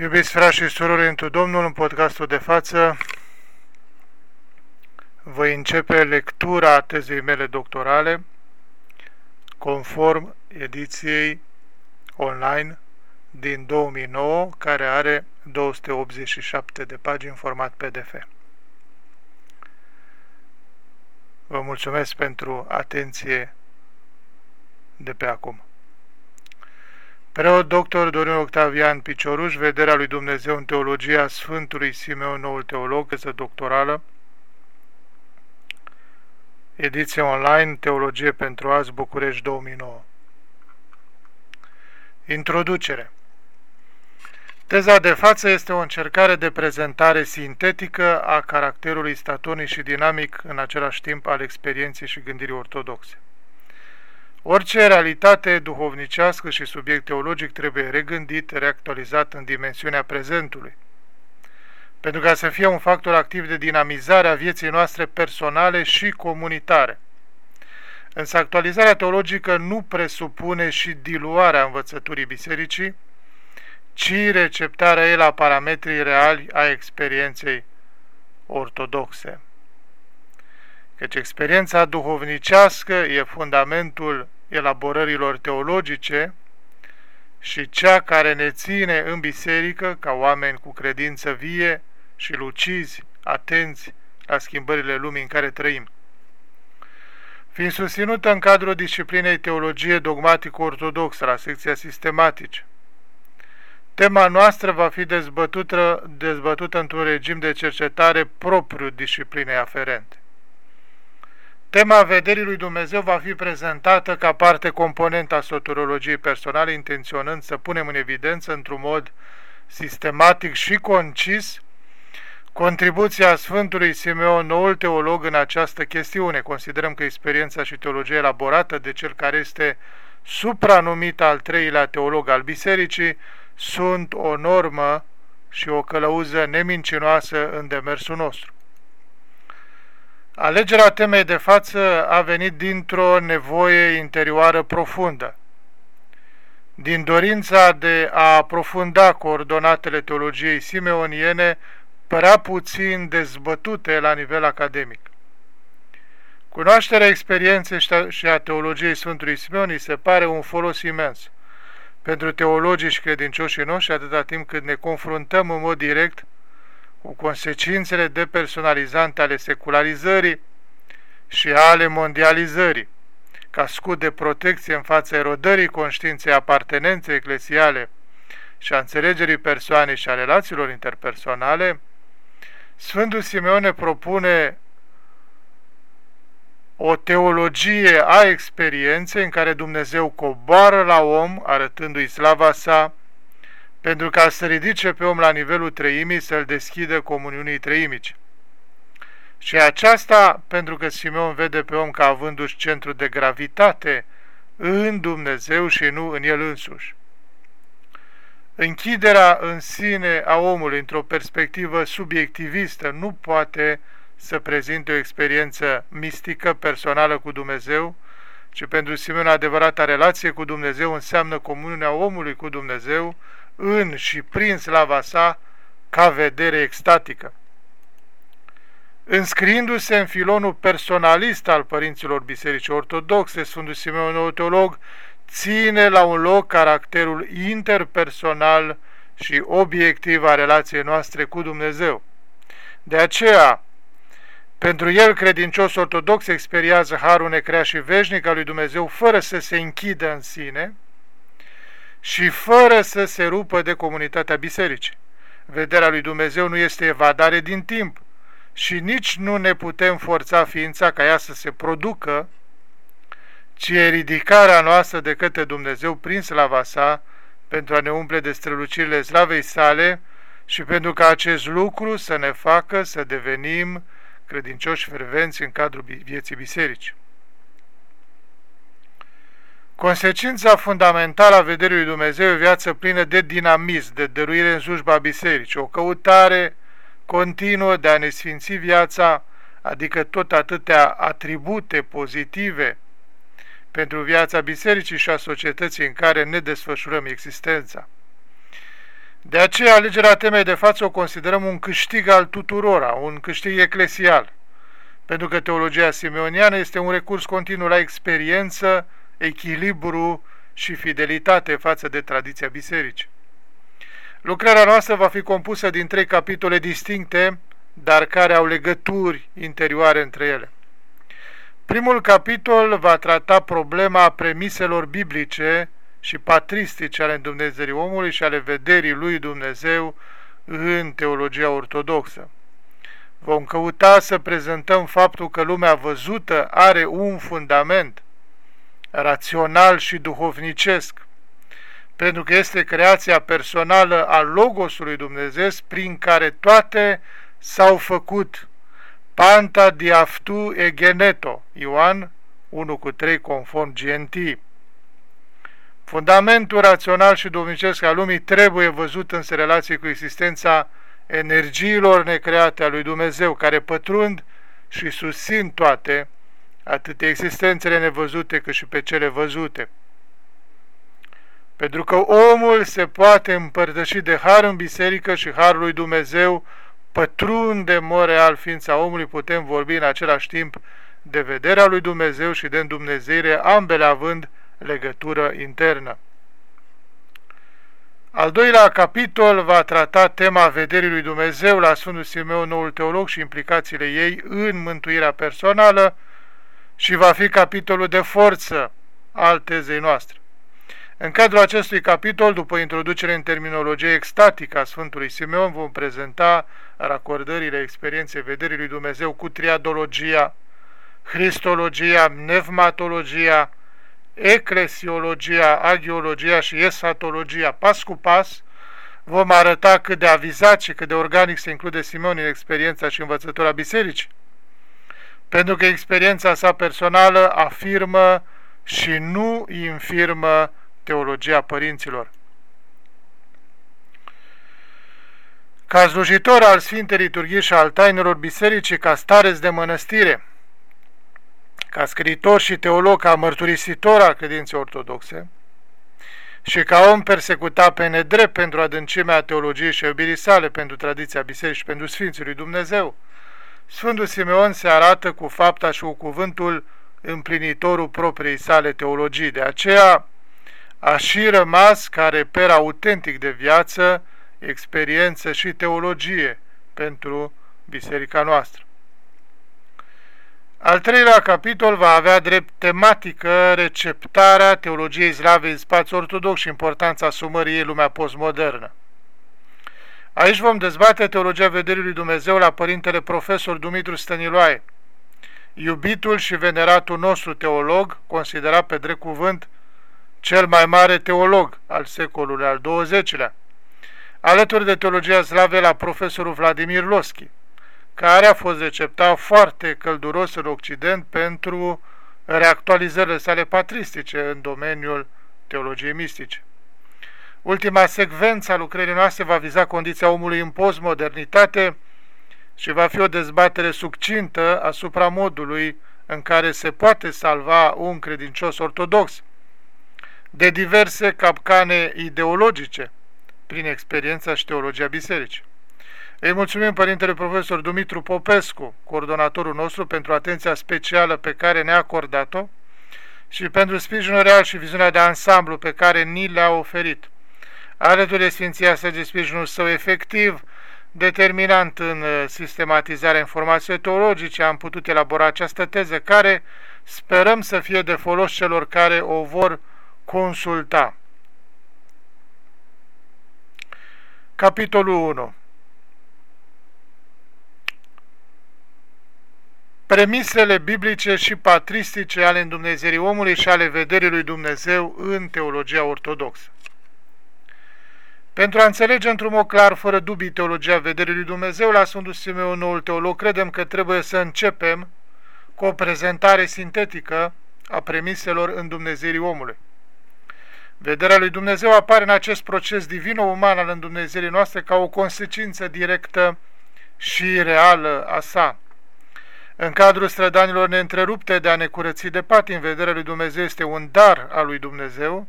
Iubiți frați și surori întru Domnul, în podcastul de față voi începe lectura tezei mele doctorale conform ediției online din 2009, care are 287 de pagini în format PDF. Vă mulțumesc pentru atenție de pe acum. Preot doctor Dorin Octavian Picioruș, vederea lui Dumnezeu în teologia Sfântului Simeon, noul teolog, teză doctorală, ediție online, Teologie pentru azi, București 2009. Introducere Teza de față este o încercare de prezentare sintetică a caracterului statonic și dinamic în același timp al experienței și gândirii ortodoxe. Orice realitate duhovnicească și subiect teologic trebuie regândit, reactualizat în dimensiunea prezentului, pentru ca să fie un factor activ de dinamizare a vieții noastre personale și comunitare. Însă actualizarea teologică nu presupune și diluarea învățăturii bisericii, ci receptarea ei la parametrii reali a experienței ortodoxe căci experiența duhovnicească e fundamentul elaborărilor teologice și cea care ne ține în biserică ca oameni cu credință vie și lucizi, atenți la schimbările lumii în care trăim. Fiind susținută în cadrul disciplinei teologie dogmatico-ortodoxă la secția sistematice, tema noastră va fi dezbătută, dezbătută într-un regim de cercetare propriu disciplinei aferente. Tema vederii lui Dumnezeu va fi prezentată ca parte componentă a soturologiei personale, intenționând să punem în evidență într-un mod sistematic și concis contribuția Sfântului Simeon, noul teolog, în această chestiune. Considerăm că experiența și teologia elaborată de cel care este supranumit al treilea teolog al bisericii sunt o normă și o călăuză nemincinoasă în demersul nostru. Alegerea temei de față a venit dintr-o nevoie interioară profundă, din dorința de a aprofunda coordonatele teologiei simeoniene părea puțin dezbătute la nivel academic. Cunoașterea experienței și a teologiei Sfântului Simeon se pare un folos imens pentru teologii și credincioșii noștri atâta timp cât ne confruntăm în mod direct cu consecințele depersonalizante ale secularizării și ale mondializării, ca scut de protecție în fața erodării conștiinței apartenenței eclesiale și a înțelegerii persoanei și a relațiilor interpersonale, Sfântul Simeone propune o teologie a experienței în care Dumnezeu coboară la om, arătându-i slava sa, pentru ca să ridice pe om la nivelul treimii, să-l deschidă comuniunii treimici. Și aceasta pentru că Simeon vede pe om ca avându-și centru de gravitate în Dumnezeu și nu în el însuși. Închiderea în sine a omului într-o perspectivă subiectivistă nu poate să prezinte o experiență mistică personală cu Dumnezeu, ci pentru Simeon adevărata relație cu Dumnezeu înseamnă comuniunea omului cu Dumnezeu, în și prin slava sa ca vedere extatică. Înscriindu-se în filonul personalist al părinților bisericii ortodoxe, Sfântul Simeon, nou teolog, ține la un loc caracterul interpersonal și obiectiv a relației noastre cu Dumnezeu. De aceea, pentru el, credincios ortodox experiază harul necrea și veșnic al lui Dumnezeu fără să se închidă în sine, și fără să se rupă de comunitatea bisericii. Vederea lui Dumnezeu nu este evadare din timp și nici nu ne putem forța ființa ca ea să se producă, ci e ridicarea noastră de către Dumnezeu prin slava sa pentru a ne umple de strălucirile slavei sale și pentru ca acest lucru să ne facă să devenim credincioși fervenți în cadrul vieții bisericii. Consecința fundamentală a vederii lui Dumnezeu e o viață plină de dinamism, de dăruire în slujba bisericii, o căutare continuă de a ne sfinți viața, adică tot atâtea atribute pozitive pentru viața bisericii și a societății în care ne desfășurăm existența. De aceea, alegerea temei de față o considerăm un câștig al tuturora, un câștig eclesial, pentru că teologia simeoniană este un recurs continuu la experiență, echilibru și fidelitate față de tradiția bisericii. Lucrarea noastră va fi compusă din trei capitole distincte, dar care au legături interioare între ele. Primul capitol va trata problema premiselor biblice și patristice ale Dumnezeirii omului și ale vederii lui Dumnezeu în teologia ortodoxă. Vom căuta să prezentăm faptul că lumea văzută are un fundament rațional și duhovnicesc, pentru că este creația personală a Logosului Dumnezeu prin care toate s-au făcut. Panta diaftu egeneto, Ioan 1 cu 3 conform GNT. Fundamentul rațional și duhovnicesc al lumii trebuie văzut în relație cu existența energiilor necreate a lui Dumnezeu, care pătrund și susțin toate, atât existențele nevăzute cât și pe cele văzute. Pentru că omul se poate împărtăși de har în biserică și harul lui Dumnezeu pătrunde în real ființa omului, putem vorbi în același timp de vederea lui Dumnezeu și de îndumnezeire, ambele având legătură internă. Al doilea capitol va trata tema vederii lui Dumnezeu la Sfântul Simeon, noul teolog și implicațiile ei în mântuirea personală și va fi capitolul de forță al tezei noastre. În cadrul acestui capitol, după introducere în terminologie extatică a Sfântului Simeon, vom prezenta racordările experienței vederii lui Dumnezeu cu triadologia, cristologia, nevmatologia, eclesiologia, agiologia și esatologia. Pas cu pas vom arăta cât de avizat și cât de organic se include Simeon în experiența și învățătura bisericii. Pentru că experiența sa personală afirmă și nu infirmă teologia părinților. Ca slujitor al Sfintei Liturghii și al tainelor bisericii, ca stareț de mănăstire, ca scriitor și teolog, ca mărturisitor al credinței ortodoxe și ca om persecutat pe nedrept pentru adâncimea teologiei și iubirii sale, pentru tradiția bisericii și pentru Sfinții lui Dumnezeu, Sfântul Simeon se arată cu fapta și cu cuvântul împlinitorul propriei sale teologii. De aceea a și rămas ca reper autentic de viață, experiență și teologie pentru biserica noastră. Al treilea capitol va avea drept tematică receptarea teologiei slave în spațiu ortodox și importanța sumării ei lumea postmodernă. Aici vom dezbate teologia vederii lui Dumnezeu la părintele profesor Dumitru Stăniloae, iubitul și veneratul nostru teolog, considerat pe drept cuvânt cel mai mare teolog al secolului al XX-lea, alături de teologia slave la profesorul Vladimir Loschi, care a fost receptat foarte călduros în Occident pentru reactualizările sale patristice în domeniul teologiei mistice. Ultima secvență a lucrării noastre va viza condiția omului în postmodernitate și va fi o dezbatere succintă asupra modului în care se poate salva un credincios ortodox de diverse capcane ideologice prin experiența și teologia bisericii. Îi mulțumim Părintele Profesor Dumitru Popescu, coordonatorul nostru, pentru atenția specială pe care ne-a acordat-o și pentru sprijinul real și viziunea de ansamblu pe care ni le-a oferit. Alături de Sfinția Săge sprijinul său efectiv, determinant în uh, sistematizarea informației teologice, am putut elabora această teză care sperăm să fie de folos celor care o vor consulta. Capitolul 1 Premisele biblice și patristice ale îndumnezeirii omului și ale vederii lui Dumnezeu în teologia ortodoxă. Pentru a înțelege într-un mod clar, fără dubii, teologia vederii lui Dumnezeu, la Sfântul Simeon, noul teolog, credem că trebuie să începem cu o prezentare sintetică a premiselor în Dumnezeirii omului. Vederea lui Dumnezeu apare în acest proces divino-uman al îndumnezeirii noastre ca o consecință directă și reală a sa. În cadrul strădanilor neîntrerupte de a ne curăți de patim, vederea lui Dumnezeu este un dar al lui Dumnezeu,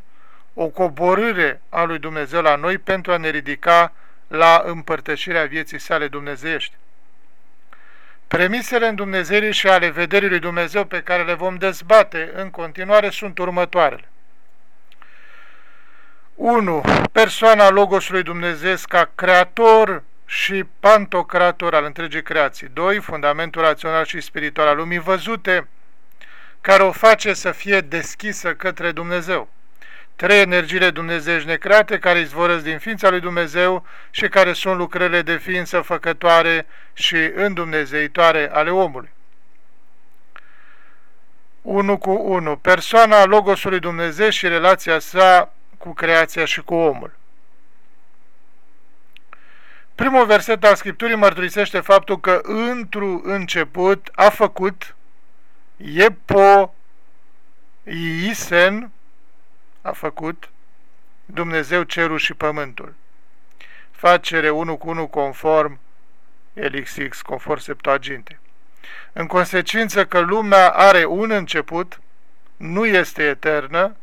o coborâre a lui Dumnezeu la noi pentru a ne ridica la împărtășirea vieții sale dumnezeiești. Premisele în Dumnezeirii și ale vederii lui Dumnezeu pe care le vom dezbate în continuare sunt următoarele. 1. Persoana Logosului Dumnezeu ca creator și pantocrator al întregii creații. 2. Fundamentul rațional și spiritual al lumii văzute, care o face să fie deschisă către Dumnezeu. Trei energiile dumnezeiești necreate care izvorăsc din ființa lui Dumnezeu și care sunt lucrările de ființă făcătoare și îndumnezeitoare ale omului. 1 cu 1. Persoana Logosului Dumnezeu și relația sa cu creația și cu omul. Primul verset al Scripturii mărturisește faptul că într-un început a făcut Epo Isen a făcut Dumnezeu cerul și pământul. Facere 1 cu 1 conform LXX, conform Septuaginte. În consecință că lumea are un început, nu este eternă,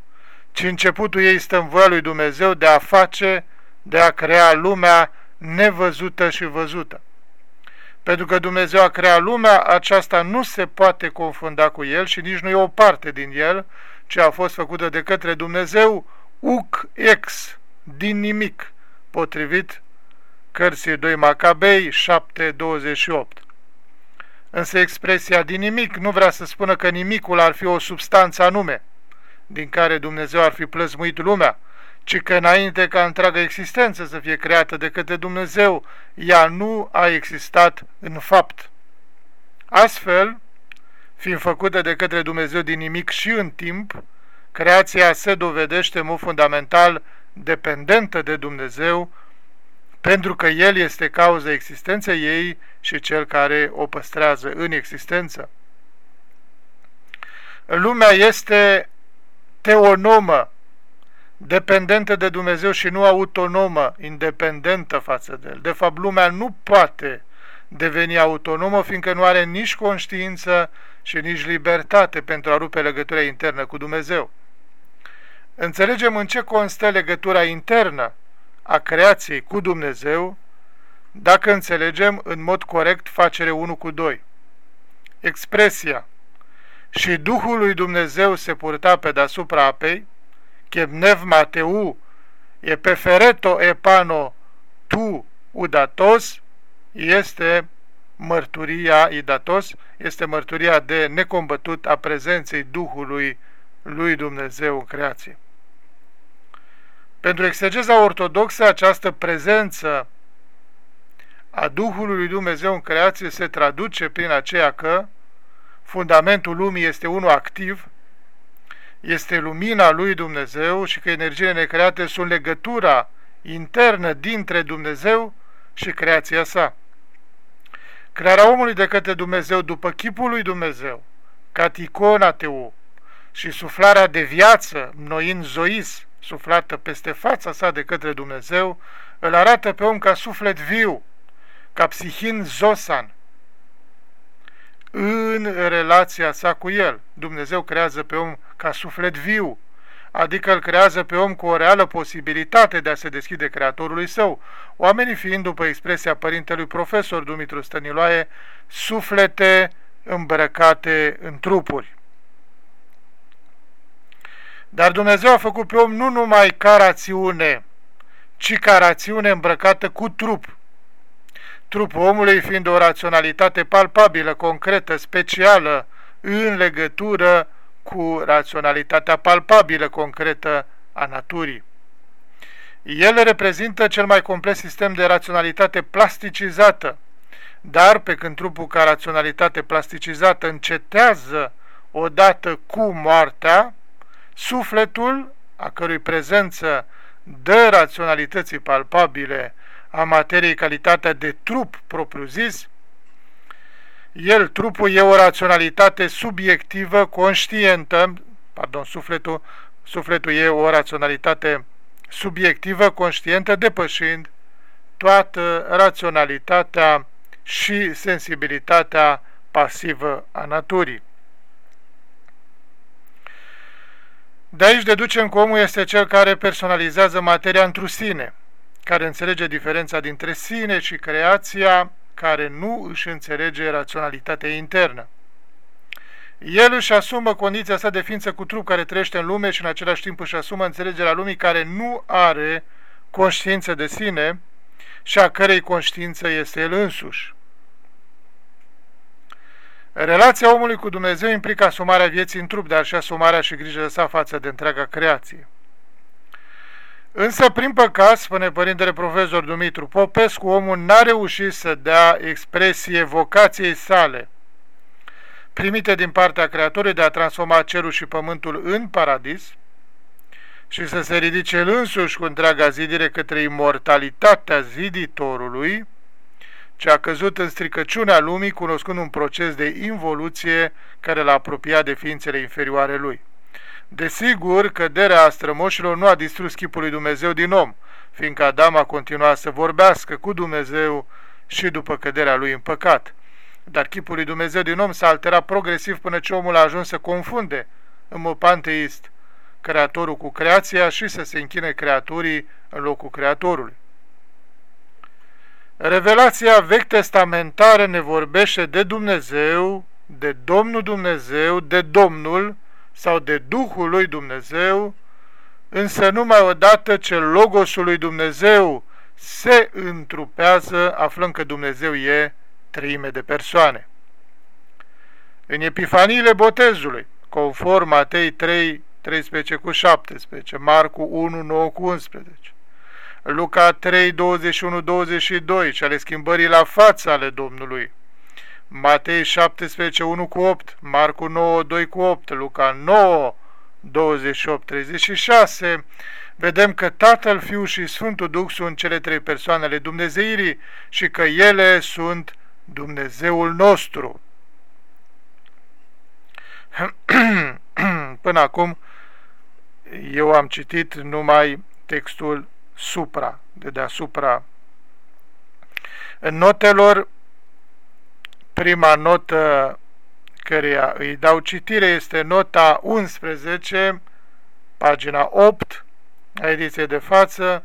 ci începutul ei stă în voia lui Dumnezeu de a face, de a crea lumea nevăzută și văzută. Pentru că Dumnezeu a creat lumea, aceasta nu se poate confunda cu El și nici nu e o parte din El, ce a fost făcută de către Dumnezeu, uc ex, din nimic, potrivit cărții 2 Macabei 7.28. Însă expresia din nimic nu vrea să spună că nimicul ar fi o substanță anume, din care Dumnezeu ar fi plăzmuit lumea, ci că înainte ca întreaga existență să fie creată de către Dumnezeu, ea nu a existat în fapt. Astfel, fiind făcută de către Dumnezeu din nimic și în timp, creația se dovedește în mod fundamental dependentă de Dumnezeu, pentru că El este cauza existenței ei și Cel care o păstrează în existență. Lumea este teonomă, dependentă de Dumnezeu și nu autonomă, independentă față de El. De fapt, lumea nu poate deveni autonomă, fiindcă nu are nici conștiință și nici libertate pentru a rupe legătura internă cu Dumnezeu. Înțelegem în ce constă legătura internă a creației cu Dumnezeu, dacă înțelegem în mod corect facere 1 cu 2. Expresia și Duhul lui Dumnezeu se purta pe deasupra apei, chemnev Mateu, e pefereto epano tu udatos, este mărturia idatos, este mărturia de necombătut a prezenței Duhului lui Dumnezeu în creație. Pentru exegeza ortodoxă, această prezență a Duhului lui Dumnezeu în creație se traduce prin aceea că fundamentul lumii este unul activ, este lumina lui Dumnezeu și că energiile necreate sunt legătura internă dintre Dumnezeu și creația sa. Crearea omului de către Dumnezeu după chipul lui Dumnezeu, ca ticona teu, și suflarea de viață, noind zois, suflată peste fața sa de către Dumnezeu, îl arată pe om ca suflet viu, ca psihin zosan, în relația sa cu el. Dumnezeu creează pe om ca suflet viu, adică îl creează pe om cu o reală posibilitate de a se deschide creatorului său, oamenii fiind, după expresia părintelui profesor Dumitru Stăniloae, suflete îmbrăcate în trupuri. Dar Dumnezeu a făcut pe om nu numai ca rațiune, ci ca rațiune îmbrăcată cu trup. Trupul omului fiind o raționalitate palpabilă, concretă, specială, în legătură cu raționalitatea palpabilă, concretă a naturii. El reprezintă cel mai complex sistem de raționalitate plasticizată, dar pe când trupul ca raționalitate plasticizată încetează odată cu moartea, Sufletul, a cărui prezență dă raționalității palpabile a materiei calitatea de trup propriu-zis, el, trupul, e o raționalitate subiectivă, conștientă, pardon, sufletul, sufletul e o raționalitate subiectivă, conștientă, depășind toată raționalitatea și sensibilitatea pasivă a naturii. De aici deducem că omul este cel care personalizează materia într sine, care înțelege diferența dintre sine și creația, care nu își înțelege raționalitatea internă. El își asumă condiția sa de ființă cu trup care trăiește în lume și în același timp își asumă înțelegerea lumii care nu are conștiință de sine și a cărei conștiință este el însuși. Relația omului cu Dumnezeu implică asumarea vieții în trup, dar și asumarea și grijă sa față de întreaga creație. Însă, prin păcat, spune părintele profesor Dumitru Popescu, omul n-a reușit să dea expresie vocației sale, primite din partea Creatorului de a transforma cerul și pământul în paradis și să se ridice el însuși cu întreaga zidire către imortalitatea ziditorului, ce a căzut în stricăciunea lumii, cunoscând un proces de involuție care l-a apropiat de ființele inferioare lui. Desigur, căderea strămoșilor nu a distrus chipul lui Dumnezeu din om, fiindcă Adam a continuat să vorbească cu Dumnezeu și după căderea lui în păcat. Dar chipul lui Dumnezeu din om s-a alterat progresiv până ce omul a ajuns să confunde în mod panteist creatorul cu creația și să se închine creaturii în locul creatorului. Revelația vechi testamentară ne vorbește de Dumnezeu, de Domnul Dumnezeu, de Domnul sau de Duhul lui Dumnezeu, însă numai odată ce Logosul lui Dumnezeu se întrupează, aflăm că Dumnezeu e treime de persoane. În epifaniile botezului, conform Matei 3, 13 cu 17, Marcu 1, 9 cu 11, Luca 3, 21, 22, și ale schimbării la fața ale Domnului, Matei 17, 1 cu 8, Marcu 9, 2 cu 8, Luca 9, 28, 36, vedem că Tatăl, Fiul și Sfântul Duh sunt cele trei persoane ale Dumnezeirii și că ele sunt Dumnezeul nostru. Până acum eu am citit numai textul supra, de deasupra. În notelor, prima notă căreia îi dau citire este nota 11, pagina 8, a ediției de față,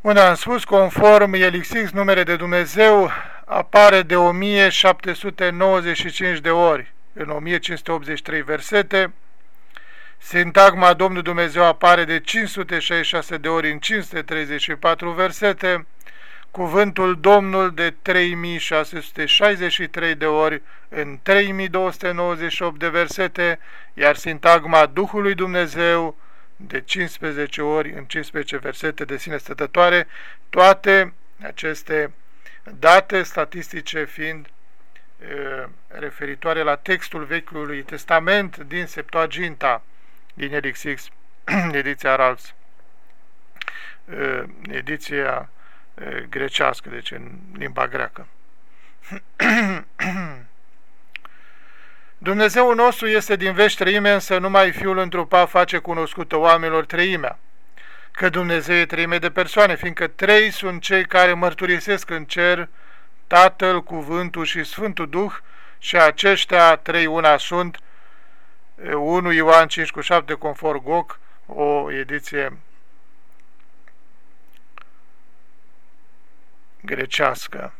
unde am spus, conform Elixix, numele de Dumnezeu apare de 1795 de ori în 1583 versete, Sintagma Domnul Dumnezeu apare de 566 de ori în 534 versete, cuvântul Domnul de 3663 de ori în 3298 de versete, iar sintagma Duhului Dumnezeu de 15 ori în 15 versete de sine stătătoare, toate aceste date statistice fiind referitoare la textul Vechiului Testament din Septuaginta, din Elixix, ediția Rals, ediția grecească, deci în limba greacă. Dumnezeul nostru este din vești treime, însă numai Fiul întrupat face cunoscută oamenilor treimea. Că Dumnezeu e treime de persoane, fiindcă trei sunt cei care mărturisesc în cer Tatăl, Cuvântul și Sfântul Duh și aceștia trei una sunt 1 Ioan 5 cu 7 conform GOC, o ediție grecească.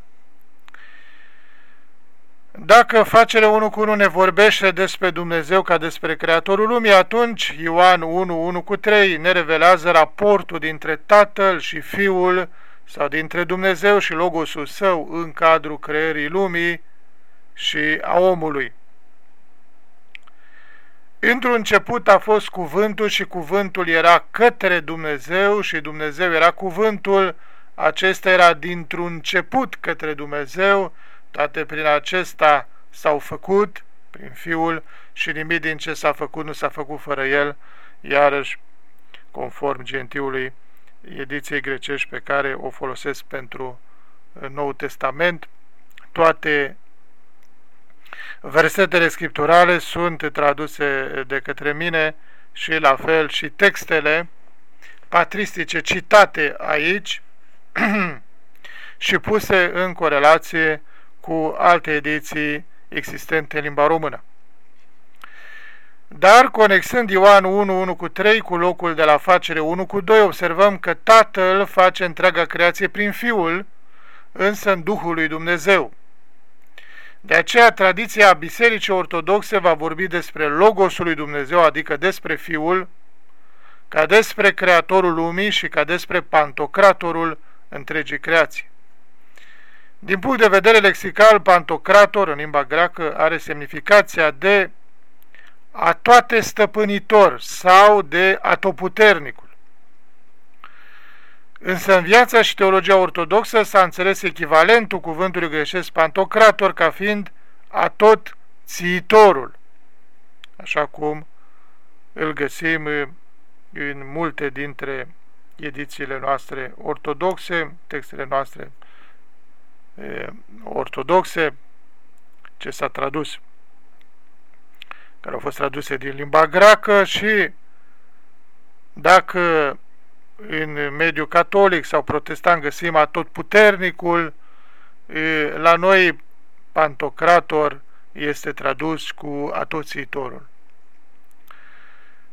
Dacă facere 1 cu 1 ne vorbește despre Dumnezeu ca despre Creatorul lumii, atunci Ioan 1, 1 cu 3 ne revelează raportul dintre Tatăl și Fiul sau dintre Dumnezeu și Logosul Său în cadrul creării lumii și a omului. Într-un început a fost cuvântul și cuvântul era către Dumnezeu și Dumnezeu era cuvântul, acesta era dintr-un început către Dumnezeu, toate prin acesta s-au făcut, prin Fiul, și nimic din ce s-a făcut nu s-a făcut fără El, iarăși, conform gentiului ediției grecești pe care o folosesc pentru Nou Testament, toate Versetele scripturale sunt traduse de către mine și la fel și textele patristice citate aici și puse în corelație cu alte ediții existente în limba română. Dar, conexând Ioan 1, 1 cu 3 cu locul de la facere 1 cu 2, observăm că Tatăl face întreaga creație prin Fiul, însă în Duhul lui Dumnezeu. De aceea, tradiția Bisericii Ortodoxe va vorbi despre Logosul lui Dumnezeu, adică despre Fiul, ca despre Creatorul lumii și ca despre Pantocratorul întregii creații. Din punct de vedere lexical, Pantocrator, în limba greacă, are semnificația de a toate stăpânitor sau de atoputernicul. Însă în viața și teologia ortodoxă s-a înțeles echivalentul cuvântului greșesc pantocrator ca fiind atot țiitorul, așa cum îl găsim în multe dintre edițiile noastre ortodoxe, textele noastre ortodoxe, ce s-a tradus, care au fost traduse din limba greacă și dacă în mediul catolic sau protestant găsim atotputernicul, la noi pantocrator este tradus cu atoțiitorul.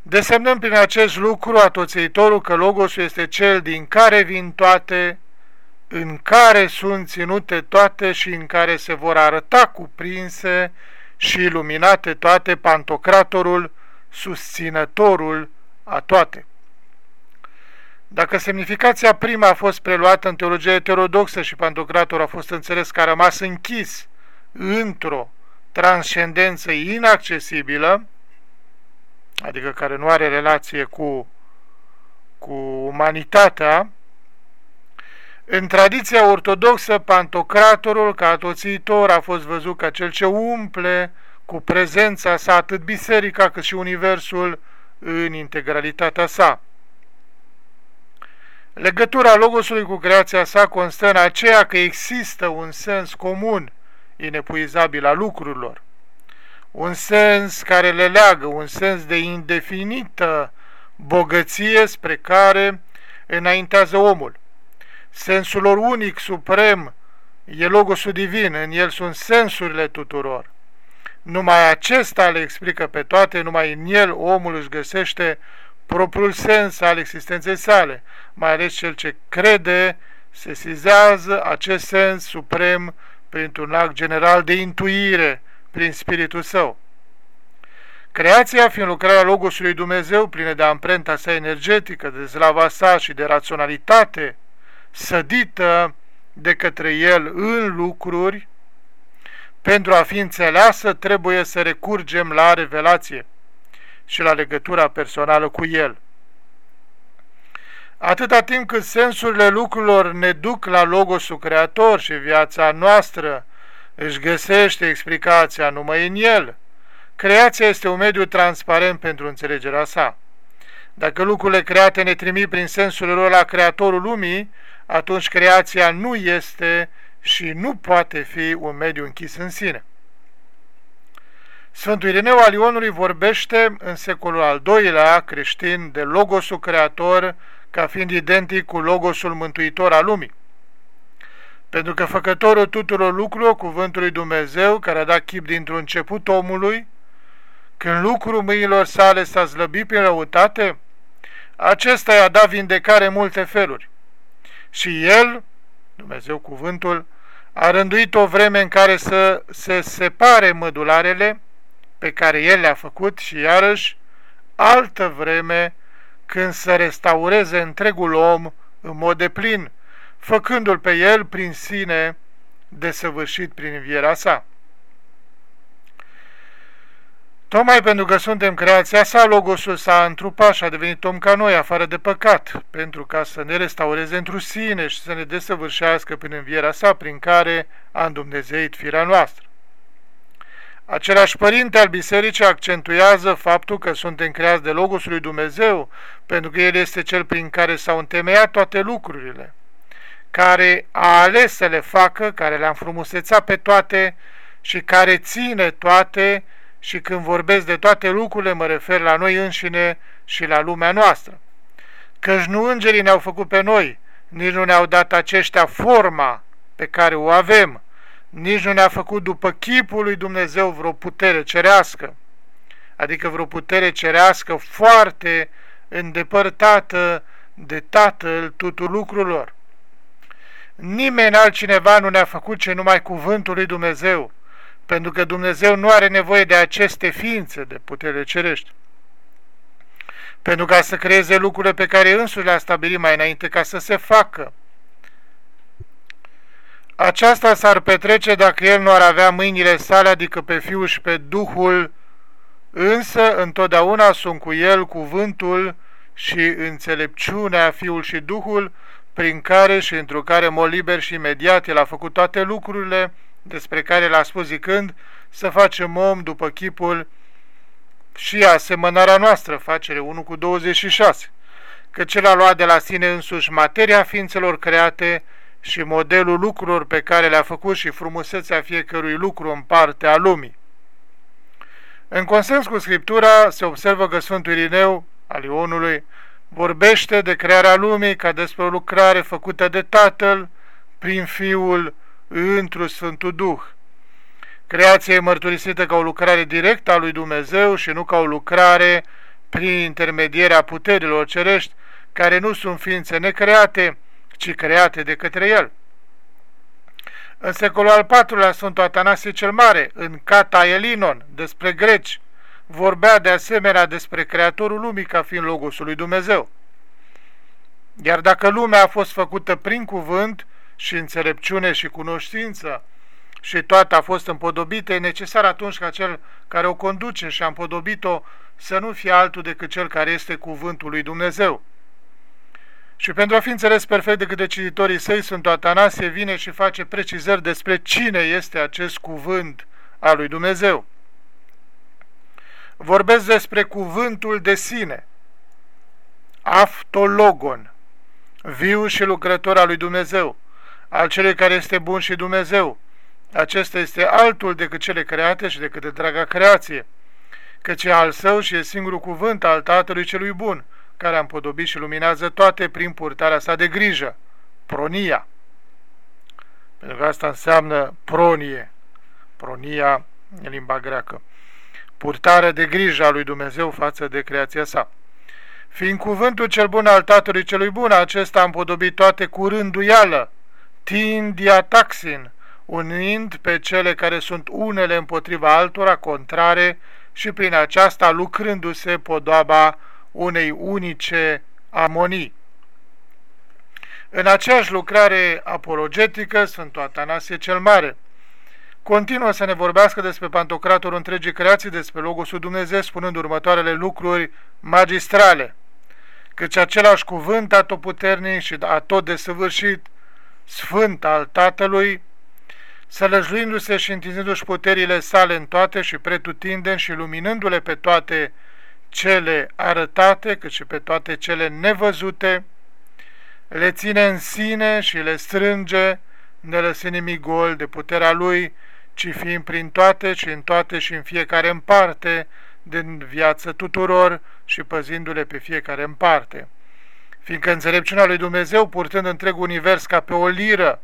Desemnăm prin acest lucru atoțiitorul că Logosul este cel din care vin toate, în care sunt ținute toate și în care se vor arăta cuprinse și iluminate toate pantocratorul, susținătorul a toate. Dacă semnificația prima a fost preluată în teologia heterodoxă și Pantocrator a fost înțeles că a rămas închis într-o transcendență inaccesibilă, adică care nu are relație cu, cu umanitatea, în tradiția ortodoxă, Pantocratorul, ca atoțitor, a fost văzut ca cel ce umple cu prezența sa atât biserica cât și universul în integralitatea sa. Legătura Logosului cu creația sa constă în aceea că există un sens comun, inepuizabil a lucrurilor, un sens care le leagă, un sens de indefinită bogăție spre care înaintează omul. Sensul lor unic, suprem, e Logosul divin, în el sunt sensurile tuturor. Numai acesta le explică pe toate, numai în el omul își găsește propriul sens al existenței sale, mai ales cel ce crede, se sizează acest sens suprem printr-un act general de intuire prin spiritul său. Creația, fiind lucrarea Logosului Dumnezeu, plină de amprenta sa energetică, de slava sa și de raționalitate, sădită de către el în lucruri, pentru a fi înțeleasă trebuie să recurgem la revelație și la legătura personală cu El. Atâta timp cât sensurile lucrurilor ne duc la Logosul Creator și viața noastră își găsește explicația numai în El, creația este un mediu transparent pentru înțelegerea sa. Dacă lucrurile create ne trimit prin sensul lor la Creatorul lumii, atunci creația nu este și nu poate fi un mediu închis în sine. Sfântul Ireneu al Ionului vorbește în secolul al doilea creștin de Logosul Creator ca fiind identic cu Logosul Mântuitor al lumii. Pentru că făcătorul tuturor lucrurilor, cuvântul lui Dumnezeu, care a dat chip dintr-un început omului, când lucrul mâinilor sale s-a slăbit prin răutate, acesta i-a dat vindecare în multe feluri. Și el, Dumnezeu cuvântul, a rânduit o vreme în care să se separe mădularele pe care el le-a făcut și iarăși altă vreme când să restaureze întregul om în mod deplin, făcându-l pe el prin sine desăvârșit prin învierea sa. Tocmai pentru că suntem creația sa, Logosul s-a întrupat și a devenit om ca noi, afară de păcat, pentru ca să ne restaureze într sine și să ne desăvârșească prin învierea sa, prin care a îndumnezeit firea noastră. Același părinte al bisericii accentuează faptul că suntem creați de Logosul lui Dumnezeu, pentru că El este Cel prin care s-au întemeiat toate lucrurile, care a ales să le facă, care le-a înfrumusețat pe toate și care ține toate și când vorbesc de toate lucrurile mă refer la noi înșine și la lumea noastră. Căci nu îngerii ne-au făcut pe noi, nici nu ne-au dat aceștia forma pe care o avem, nici nu ne-a făcut după chipul lui Dumnezeu vreo putere cerească. adică vreo putere cerească foarte îndepărtată de Tatăl tuturor lucrurilor. Nimeni altcineva nu ne-a făcut ce numai cuvântul lui Dumnezeu, pentru că Dumnezeu nu are nevoie de aceste ființe de putere cerești. Pentru ca să creeze lucrurile pe care însuși le-a stabilit mai înainte ca să se facă. Aceasta s-ar petrece dacă el nu ar avea mâinile sale, adică pe Fiul și pe Duhul, însă întotdeauna sunt cu el cuvântul și înțelepciunea Fiul și Duhul, prin care și într-o care mod liber și imediat el a făcut toate lucrurile despre care l-a spus zicând să facem om după chipul și asemănarea noastră, facere 1 cu 26, că cel a luat de la sine însuși materia ființelor create și modelul lucrurilor pe care le-a făcut și frumusețea fiecărui lucru în parte a lumii. În consens cu Scriptura se observă că Sfântul Irineu, al Ionului, vorbește de crearea lumii ca despre o lucrare făcută de Tatăl prin Fiul într Sfântul Duh. Creația e mărturisită ca o lucrare directă a lui Dumnezeu și nu ca o lucrare prin intermedierea puterilor cerești, care nu sunt ființe necreate, ci create de către El. În secolul al IV-lea Sfântul Atanasie cel Mare, în Cata Elinon, despre greci, vorbea de asemenea despre Creatorul lumii ca fiind Logosul lui Dumnezeu. Iar dacă lumea a fost făcută prin cuvânt și înțelepciune și cunoștință și toate a fost împodobită, e necesar atunci ca cel care o conduce și a împodobit-o să nu fie altul decât cel care este cuvântul lui Dumnezeu. Și pentru a fi înțeles perfect de către cititorii săi, Sfântul Atanasie vine și face precizări despre cine este acest cuvânt al lui Dumnezeu. Vorbesc despre cuvântul de sine, aftologon, viu și lucrător al lui Dumnezeu, al celui care este bun și Dumnezeu. Acesta este altul decât cele create și decât de draga creație, căci e al său și e singurul cuvânt al Tatălui celui bun, care a împodobit și luminează toate prin purtarea sa de grijă, pronia. Pentru că asta înseamnă pronie, pronia în limba greacă, purtarea de grijă a lui Dumnezeu față de creația sa. Fiind cuvântul cel bun al Tatălui celui bun, acesta a împodobit toate cu rânduială, tindiataxin, unind pe cele care sunt unele împotriva altora, contrare, și prin aceasta lucrându-se podoaba unei unice amonii. În aceeași lucrare apologetică, Sfântul Atanasie cel Mare continuă să ne vorbească despre Pantocratorul întregii creații, despre Logosul Dumnezeu, spunând următoarele lucruri magistrale, căci același cuvânt atotputernic și atot desăvârșit, sfânt al Tatălui, sălăjluindu-se și întinzându-și puterile sale în toate și pretutindeni și luminându-le pe toate cele arătate, cât și pe toate cele nevăzute, le ține în sine și le strânge, ne lăsă nimic gol de puterea lui, ci fiind prin toate și în toate și în fiecare în parte, din viață tuturor și păzindu-le pe fiecare în parte. Fiindcă înțelepciunea lui Dumnezeu, purtând întreg univers ca pe o liră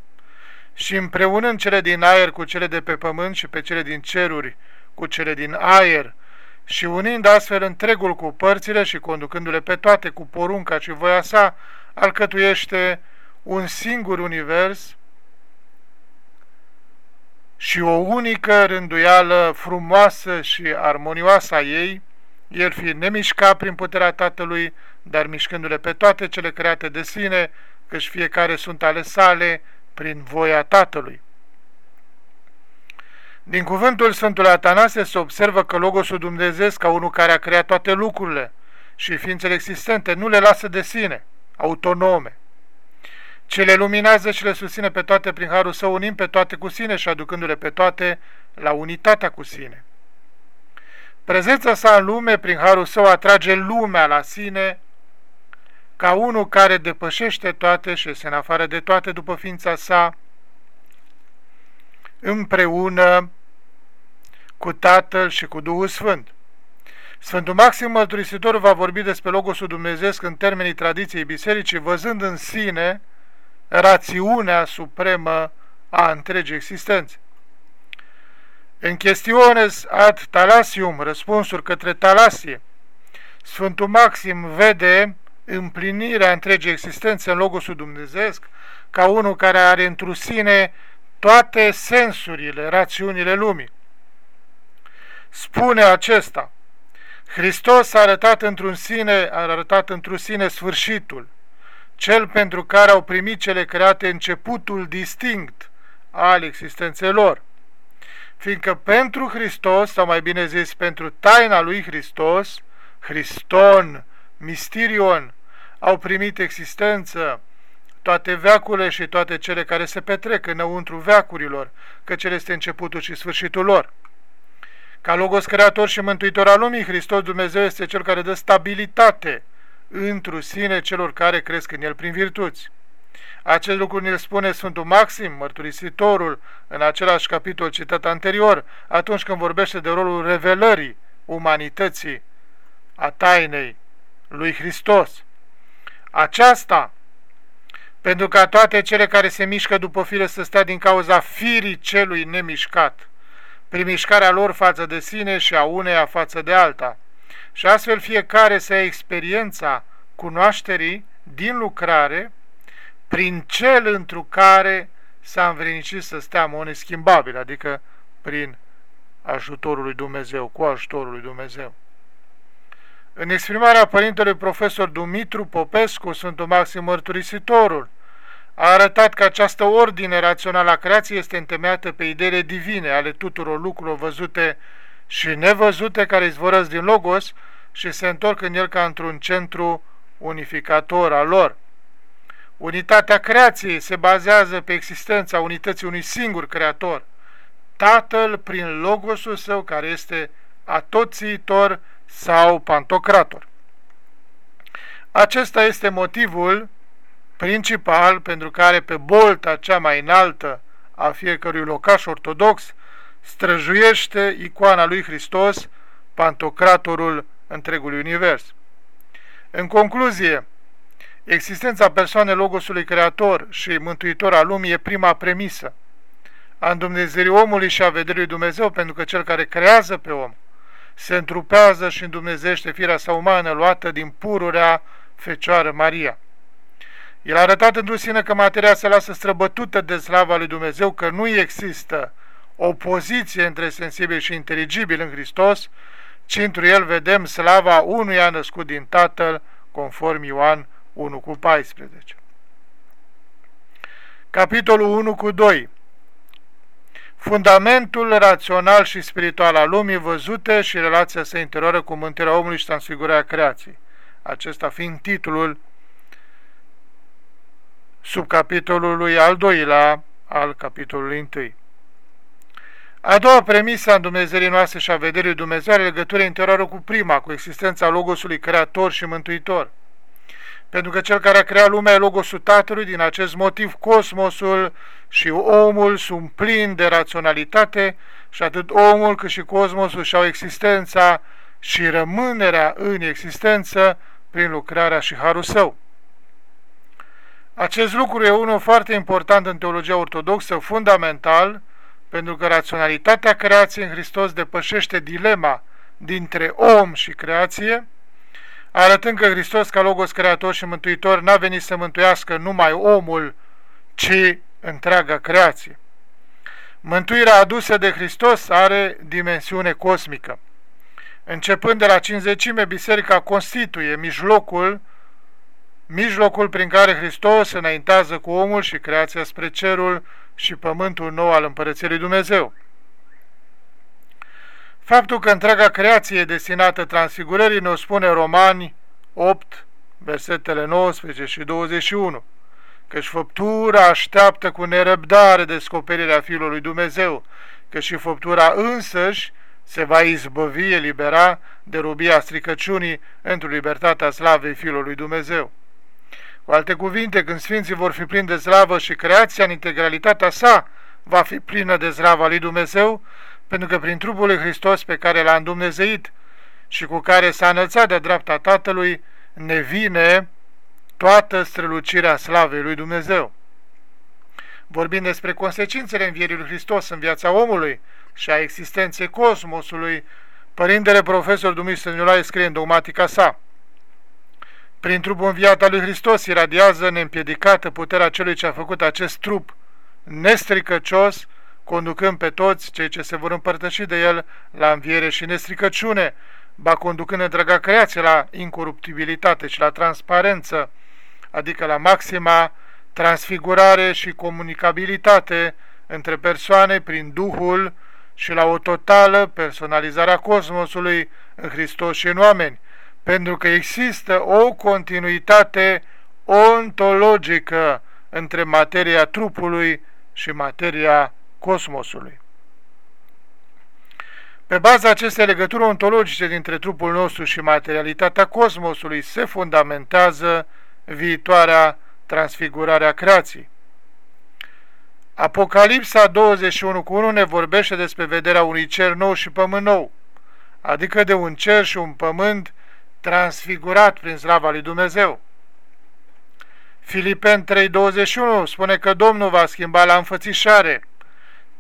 și împreunând cele din aer cu cele de pe pământ și pe cele din ceruri cu cele din aer, și unind astfel întregul cu părțile și conducându-le pe toate cu porunca și voia sa, alcătuiește un singur univers și o unică rânduială frumoasă și armonioasă a ei, el fiind nemișcat prin puterea Tatălui, dar mișcându-le pe toate cele create de sine, căci fiecare sunt ale sale prin voia Tatălui. Din cuvântul Sfântului Atanase se observă că Logosul Dumnezeu, ca unul care a creat toate lucrurile și ființele existente, nu le lasă de sine, autonome, ce le luminează și le susține pe toate prin harul său, unim pe toate cu sine și aducându-le pe toate la unitatea cu sine. Prezența sa în lume, prin harul său, atrage lumea la sine ca unul care depășește toate și este în afară de toate după ființa sa, împreună cu Tatăl și cu Duhul Sfânt. Sfântul Maxim Mărturisitor va vorbi despre Logosul Dumnezeu în termenii tradiției bisericii, văzând în sine rațiunea supremă a întregii existențe. În chestiones ad talasium, răspunsuri către talasie, Sfântul Maxim vede împlinirea întregii existențe în Logosul Dumnezeesc ca unul care are într sine toate sensurile, rațiunile lumii. Spune acesta, Hristos a arătat într-un sine, a arătat într-un sine sfârșitul, cel pentru care au primit cele create începutul distinct al existenței lor. Fiindcă pentru Hristos, sau mai bine zis, pentru taina lui Hristos, Hriston, Mistirion, au primit existență toate veacurile și toate cele care se petrec înăuntru veacurilor, că cel este începutul și sfârșitul lor. Ca Logos Creator și Mântuitor al lumii, Hristos Dumnezeu este Cel care dă stabilitate întru sine celor care cresc în El prin virtuți. Acest lucru ne-l spune Sfântul Maxim, mărturisitorul, în același capitol citat anterior, atunci când vorbește de rolul revelării umanității, a tainei lui Hristos. Aceasta, pentru ca toate cele care se mișcă după fire să stea din cauza firii celui nemișcat, prin mișcarea lor față de sine și a uneia față de alta, și astfel fiecare să ia experiența cunoașterii din lucrare prin cel întru care s-a învrednicit să stea mone schimbabil, adică prin ajutorul lui Dumnezeu, cu ajutorul lui Dumnezeu. În exprimarea părintelui profesor Dumitru Popescu, Sfântul Maxim Mărturisitorul, a arătat că această ordine rațională a creației este întemeiată pe ideile divine ale tuturor lucrurilor văzute și nevăzute care izvorăsc din Logos și se întorc în el ca într-un centru unificator al lor. Unitatea creației se bazează pe existența unității unui singur creator, Tatăl prin Logosul său care este atoțiitor sau pantocrator. Acesta este motivul principal pentru care pe bolta cea mai înaltă a fiecărui locaș ortodox străjuiește icoana lui Hristos, pantocratorul întregului univers. În concluzie, existența persoanei Logosului Creator și Mântuitor al lumii e prima premisă a îndumnezării omului și a vederii Dumnezeu, pentru că cel care creează pe om se întrupează și îndumnezește firea sa umană luată din pururea Fecioară Maria. El a arătat într sine că materia se lasă străbătută de slava lui Dumnezeu, că nu există opoziție între sensibil și inteligibil în Hristos, ci într el vedem slava unuia născut din Tatăl, conform Ioan 1 cu 14. Capitolul 1 cu 2 Fundamentul rațional și spiritual al lumii văzute și relația sa interioară cu mântuirea omului și transfigurarea creației. Acesta fiind titlul subcapitolului al doilea al capitolului întâi. A doua premisă a Dumnezeirii noastre și a vederii Dumnezeu are legătură interioară cu prima, cu existența Logosului Creator și Mântuitor. Pentru că cel care a creat lumea e Logosul Tatălui, din acest motiv cosmosul și omul sunt plini de raționalitate și atât omul cât și cosmosul și-au existența și rămânerea în existență prin lucrarea și harul său. Acest lucru e unul foarte important în teologia ortodoxă, fundamental, pentru că raționalitatea creației în Hristos depășește dilema dintre om și creație, arătând că Hristos, ca Logos Creator și Mântuitor, n-a venit să mântuiască numai omul, ci întreaga creație. Mântuirea adusă de Hristos are dimensiune cosmică. Începând de la cinzecime, biserica constituie mijlocul, mijlocul prin care Hristos înaintează cu omul și creația spre cerul și pământul nou al Împărăției lui Dumnezeu. Faptul că întreaga creație e destinată transfigurării ne spune Romani 8, versetele 19 și 21, căci făptura așteaptă cu nerăbdare descoperirea Fiului lui Dumnezeu, că și făptura însăși se va izbăvi, elibera de rubia stricăciunii într-o libertatea slavei Fiului lui Dumnezeu. Cu alte cuvinte, când Sfinții vor fi plini de slavă și creația în integralitatea sa va fi plină de slava lui Dumnezeu, pentru că prin trupul lui Hristos pe care l-a îndumnezeit și cu care s-a înălțat de dreapta Tatălui, ne vine toată strălucirea slavei lui Dumnezeu. vorbind despre consecințele învierii lui Hristos în viața omului și a existenței cosmosului, Părintele profesor Dumitru Stăniulae scrie în dogmatica sa, Prin trupul înviat al lui Hristos iradiază neîmpiedicată puterea celui ce a făcut acest trup nestricăcios, conducând pe toți cei ce se vor împărtăși de el la înviere și nestricăciune, ba conducând întreaga creație la incoruptibilitate și la transparență, adică la maxima transfigurare și comunicabilitate între persoane prin Duhul și la o totală personalizare a cosmosului în Hristos și în oameni, pentru că există o continuitate ontologică între materia trupului și materia cosmosului. Pe baza acestei legături ontologice dintre trupul nostru și materialitatea cosmosului se fundamentează viitoarea transfigurare a creației. Apocalipsa 21 cu 1 ne vorbește despre vederea unui cer nou și pământ nou, adică de un cer și un pământ transfigurat prin slava lui Dumnezeu. Filipen 3.21 spune că Domnul va schimba la înfățișare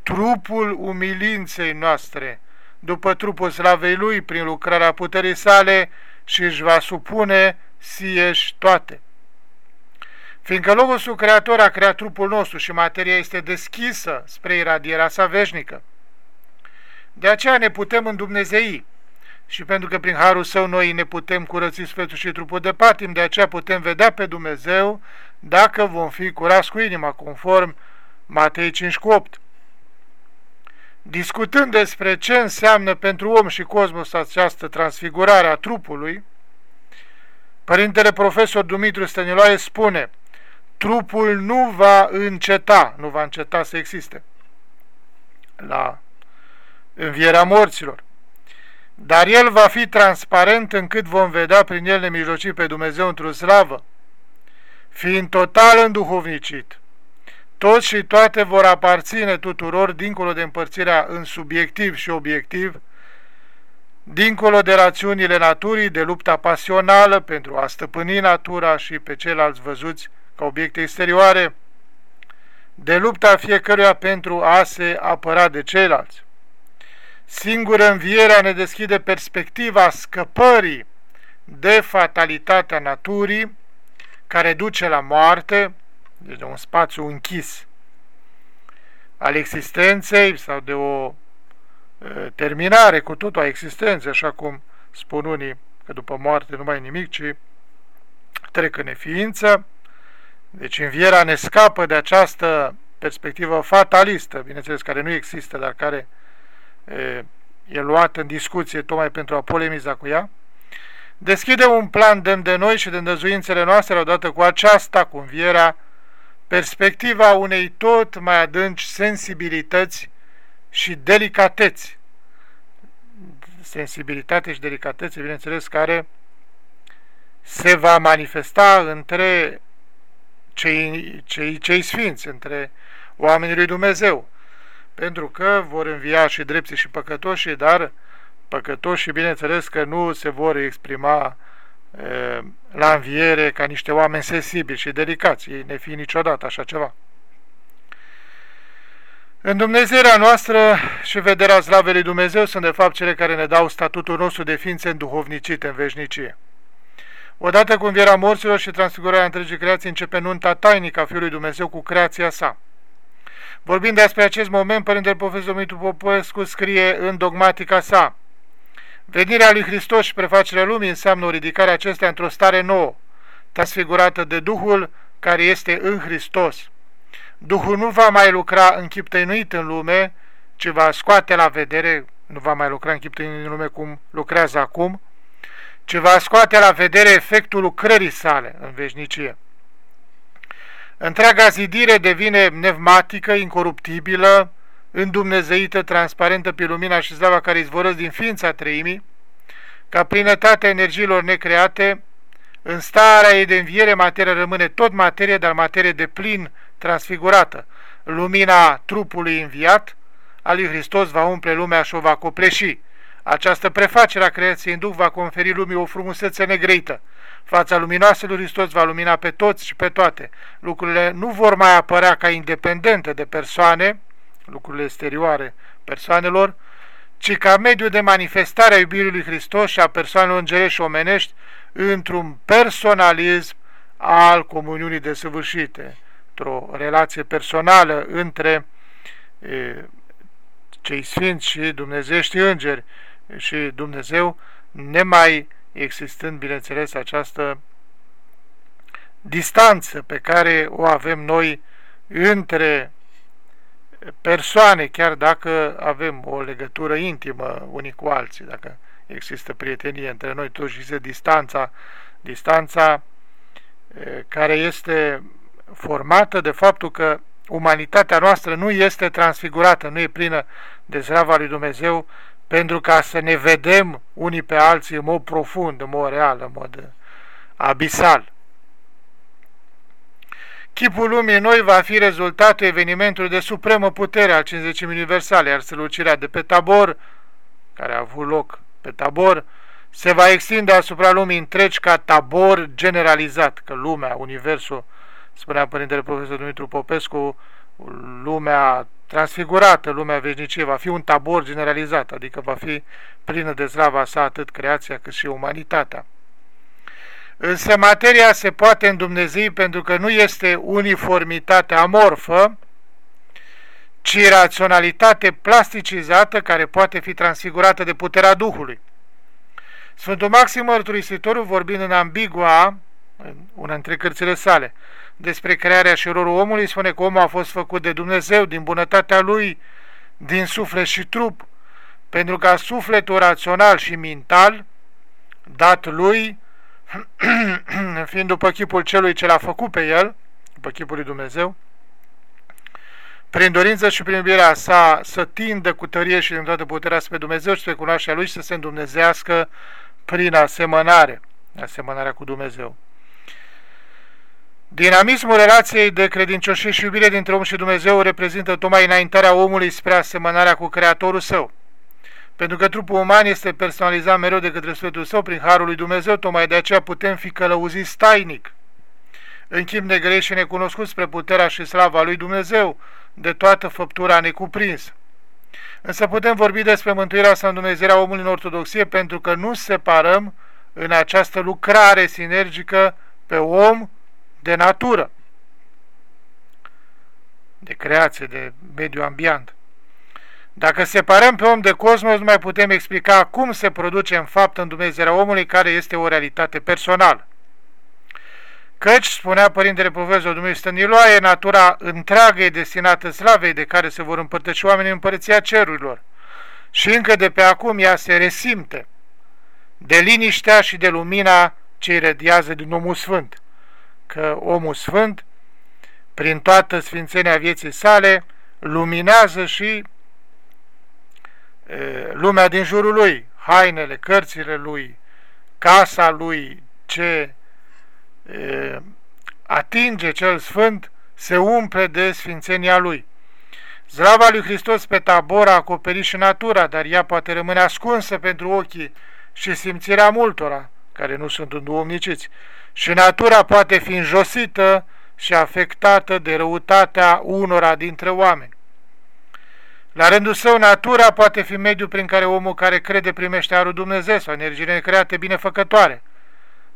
trupul umilinței noastre, după trupul slavei Lui, prin lucrarea puterii sale și își va supune sieși toate. Fiindcă Logosul Creator a creat trupul nostru și materia este deschisă spre iradierea sa veșnică. De aceea ne putem îndumnezei și pentru că prin Harul Său noi ne putem curăți sfetul și trupul de patim, de aceea putem vedea pe Dumnezeu dacă vom fi curați cu inima, conform Matei 5 cu 8. Discutând despre ce înseamnă pentru om și cosmos această transfigurare a trupului, Părintele profesor Dumitru Stăniloae spune trupul nu va înceta, nu va înceta să existe la învierea morților. Dar el va fi transparent încât vom vedea prin el nemijlocit pe Dumnezeu într-o slavă, fiind total înduhovnicit. Toți și toate vor aparține tuturor dincolo de împărțirea în subiectiv și obiectiv, dincolo de rațiunile naturii, de lupta pasională pentru a stăpâni natura și pe ceilalți văzuți ca obiecte exterioare, de lupta fiecăruia pentru a se apăra de ceilalți. Singură învierea ne deschide perspectiva scăpării de fatalitatea naturii, care duce la moarte, deci de un spațiu închis al existenței sau de o terminare cu totul a existenței, așa cum spun unii că după moarte nu mai e nimic, ci trec în neființă, deci învierea ne scapă de această perspectivă fatalistă, bineînțeles, care nu există, dar care e, e luată în discuție tocmai pentru a polemiza cu ea, deschide un plan demn de noi și de îndăzuințele noastre, odată cu aceasta, cu învierea, perspectiva unei tot mai adânci sensibilități și delicateți. Sensibilitate și delicatețe, bineînțeles, care se va manifesta între cei, cei, cei sfinți, între oamenii lui Dumnezeu, pentru că vor învia și drepții și păcătoși, dar păcătoși, bineînțeles că nu se vor exprima e, la înviere ca niște oameni sensibili și delicați, ei ne fi niciodată așa ceva. În Dumnezeirea noastră și vederea slavei lui Dumnezeu sunt de fapt cele care ne dau statutul nostru de ființe înduhovnicite în veșnicie. Odată cu învierea morților și transfigurarea întregii creații începe nunta tainică a Fiului Dumnezeu cu creația sa. Vorbind despre acest moment, Părintele Profesor Mitu Popescu scrie în dogmatica sa Venirea lui Hristos și prefacerea lumii înseamnă o ridicare acestea într-o stare nouă, transfigurată de Duhul care este în Hristos. Duhul nu va mai lucra în chip tăinuit în lume, ci va scoate la vedere, nu va mai lucra în chip tăinuit în lume cum lucrează acum, ci va scoate la vedere efectul lucrării sale în veșnicie. Întreaga zidire devine pneumatică, incoruptibilă, îndumnezeită, transparentă pe lumina și slava care izvorăsc din ființa treimii, ca plinătatea energiilor necreate, în starea ei de înviere, materia rămâne tot materie, dar materie de plin transfigurată. Lumina trupului înviat al lui Hristos va umple lumea și o va copleși această prefacere a creației în Duh va conferi lumii o frumusețe negreită, Fața luminoasă lui Hristos va lumina pe toți și pe toate. Lucrurile nu vor mai apărea ca independente de persoane, lucrurile exterioare persoanelor, ci ca mediu de manifestare a iubirii lui Hristos și a persoanelor îngerești și omenești într-un personalism al comuniunii desăvârșite, într-o relație personală între e, cei sfinți și dumnezești îngeri și Dumnezeu, nemai existând, bineînțeles, această distanță pe care o avem noi între persoane, chiar dacă avem o legătură intimă unii cu alții, dacă există prietenie între noi, totuși există distanța, distanța care este formată de faptul că umanitatea noastră nu este transfigurată, nu e plină de zrava lui Dumnezeu, pentru ca să ne vedem unii pe alții în mod profund, în mod real, în mod abisal. Chipul lumii noi va fi rezultatul evenimentului de supremă putere al 50 universale, iar strălucirea de pe tabor, care a avut loc pe tabor, se va extinde asupra lumii întregi ca tabor generalizat, că lumea, universul, spunea Părintele Profesor Dumitru Popescu, lumea transfigurată, lumea veșnicie, va fi un tabor generalizat, adică va fi plină de slava sa atât creația cât și umanitatea. Însă materia se poate îndumnezei pentru că nu este uniformitate amorfă, ci raționalitate plasticizată care poate fi transfigurată de puterea Duhului. Sfântul Maxim Mărturisitorul, vorbind în ambigua, în una dintre cărțile sale, despre crearea și rolul omului, spune că omul a fost făcut de Dumnezeu, din bunătatea lui, din suflet și trup, pentru ca sufletul rațional și mental, dat lui, fiind după chipul celui ce l-a făcut pe el, după chipul lui Dumnezeu, prin dorință și prin iubirea sa să tindă cu tărie și din toată puterea spre Dumnezeu și spre cunoașterea Lui și să se îndumnezească prin asemănare, asemănarea cu Dumnezeu. Dinamismul relației de credincioșie și iubire dintre om și Dumnezeu reprezintă tocmai înaintarea omului spre asemănarea cu Creatorul său. Pentru că trupul uman este personalizat mereu de către Sfântul Său prin Harul lui Dumnezeu, tocmai de aceea putem fi călăuziți tainic, în chip negreș și necunoscut spre puterea și slava lui Dumnezeu, de toată făptura necuprinsă. Însă putem vorbi despre mântuirea sau Dumnezeirea omului în ortodoxie pentru că nu separăm în această lucrare sinergică pe om de natură, de creație, de mediu ambient. Dacă separăm pe om de cosmos, nu mai putem explica cum se produce în fapt în Dumnezeirea omului, care este o realitate personală. Căci, spunea Părintele Profesor Dumnezeu Stăniloae, natura întreagă e destinată slavei de care se vor împărtăși oamenii în împărăția cerurilor. Și încă de pe acum ea se resimte de liniștea și de lumina ce radiază din omul sfânt. Că omul sfânt, prin toată sfințenia vieții sale, luminează și e, lumea din jurul lui, hainele, cărțile lui, casa lui, ce atinge cel sfânt, se umple de sfințenia lui. Zlava lui Hristos pe tabor a acoperit și natura, dar ea poate rămâne ascunsă pentru ochii și simțirea multora, care nu sunt înduomniciți. Și natura poate fi înjosită și afectată de răutatea unora dintre oameni. La rândul său, natura poate fi mediul prin care omul care crede primește arul Dumnezeu sau energiile create binefăcătoare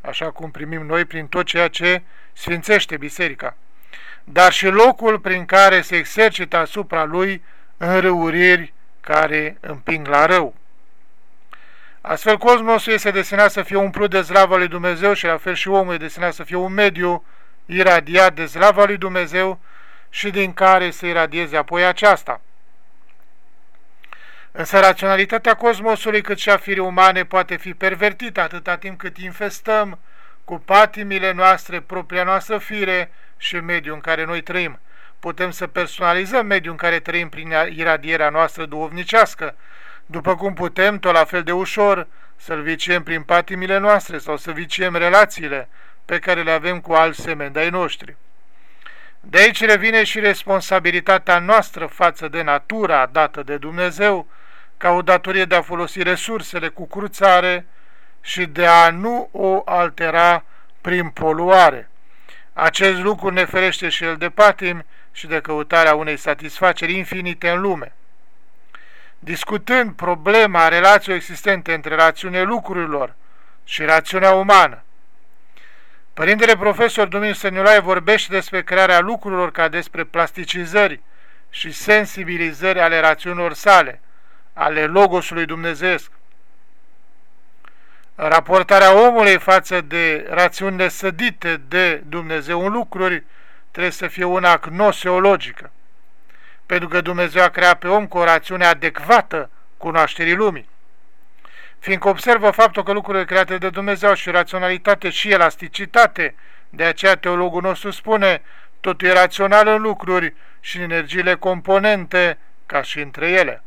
așa cum primim noi prin tot ceea ce sfințește biserica, dar și locul prin care se exercită asupra lui înrăuriri care împing la rău. Astfel, cosmosul este destinat să fie umplut de slava lui Dumnezeu și la fel și omul este destinat să fie un mediu iradiat de slava lui Dumnezeu și din care să iradieze apoi aceasta. Însă raționalitatea cosmosului cât și a firii umane poate fi pervertită atâta timp cât infestăm cu patimile noastre, propria noastră fire și mediul în care noi trăim. Putem să personalizăm mediul în care trăim prin iradierea noastră duhovnicească, după cum putem, tot la fel de ușor, să-l viciem prin patimile noastre sau să viciem relațiile pe care le avem cu alți semeni de-ai noștri. De aici revine și responsabilitatea noastră față de natura dată de Dumnezeu, ca o datorie de a folosi resursele cu cruțare și de a nu o altera prin poluare. Acest lucru ne ferește și el de patim și de căutarea unei satisfaceri infinite în lume. Discutând problema relației existente între rațiunea lucrurilor și rațiunea umană, Părintele profesor Dumitru Săniulae vorbește despre crearea lucrurilor ca despre plasticizări și sensibilizări ale rațiunilor sale, ale Logosului Dumnezeesc. Raportarea omului față de rațiunile sădite de Dumnezeu în lucruri trebuie să fie una agnoseologică, pentru că Dumnezeu a creat pe om cu o rațiune adecvată cunoașterii lumii. Fiindcă observă faptul că lucrurile create de Dumnezeu și raționalitate și elasticitate, de aceea teologul nostru spune, totul e rațional în lucruri și în energiile componente, ca și între ele.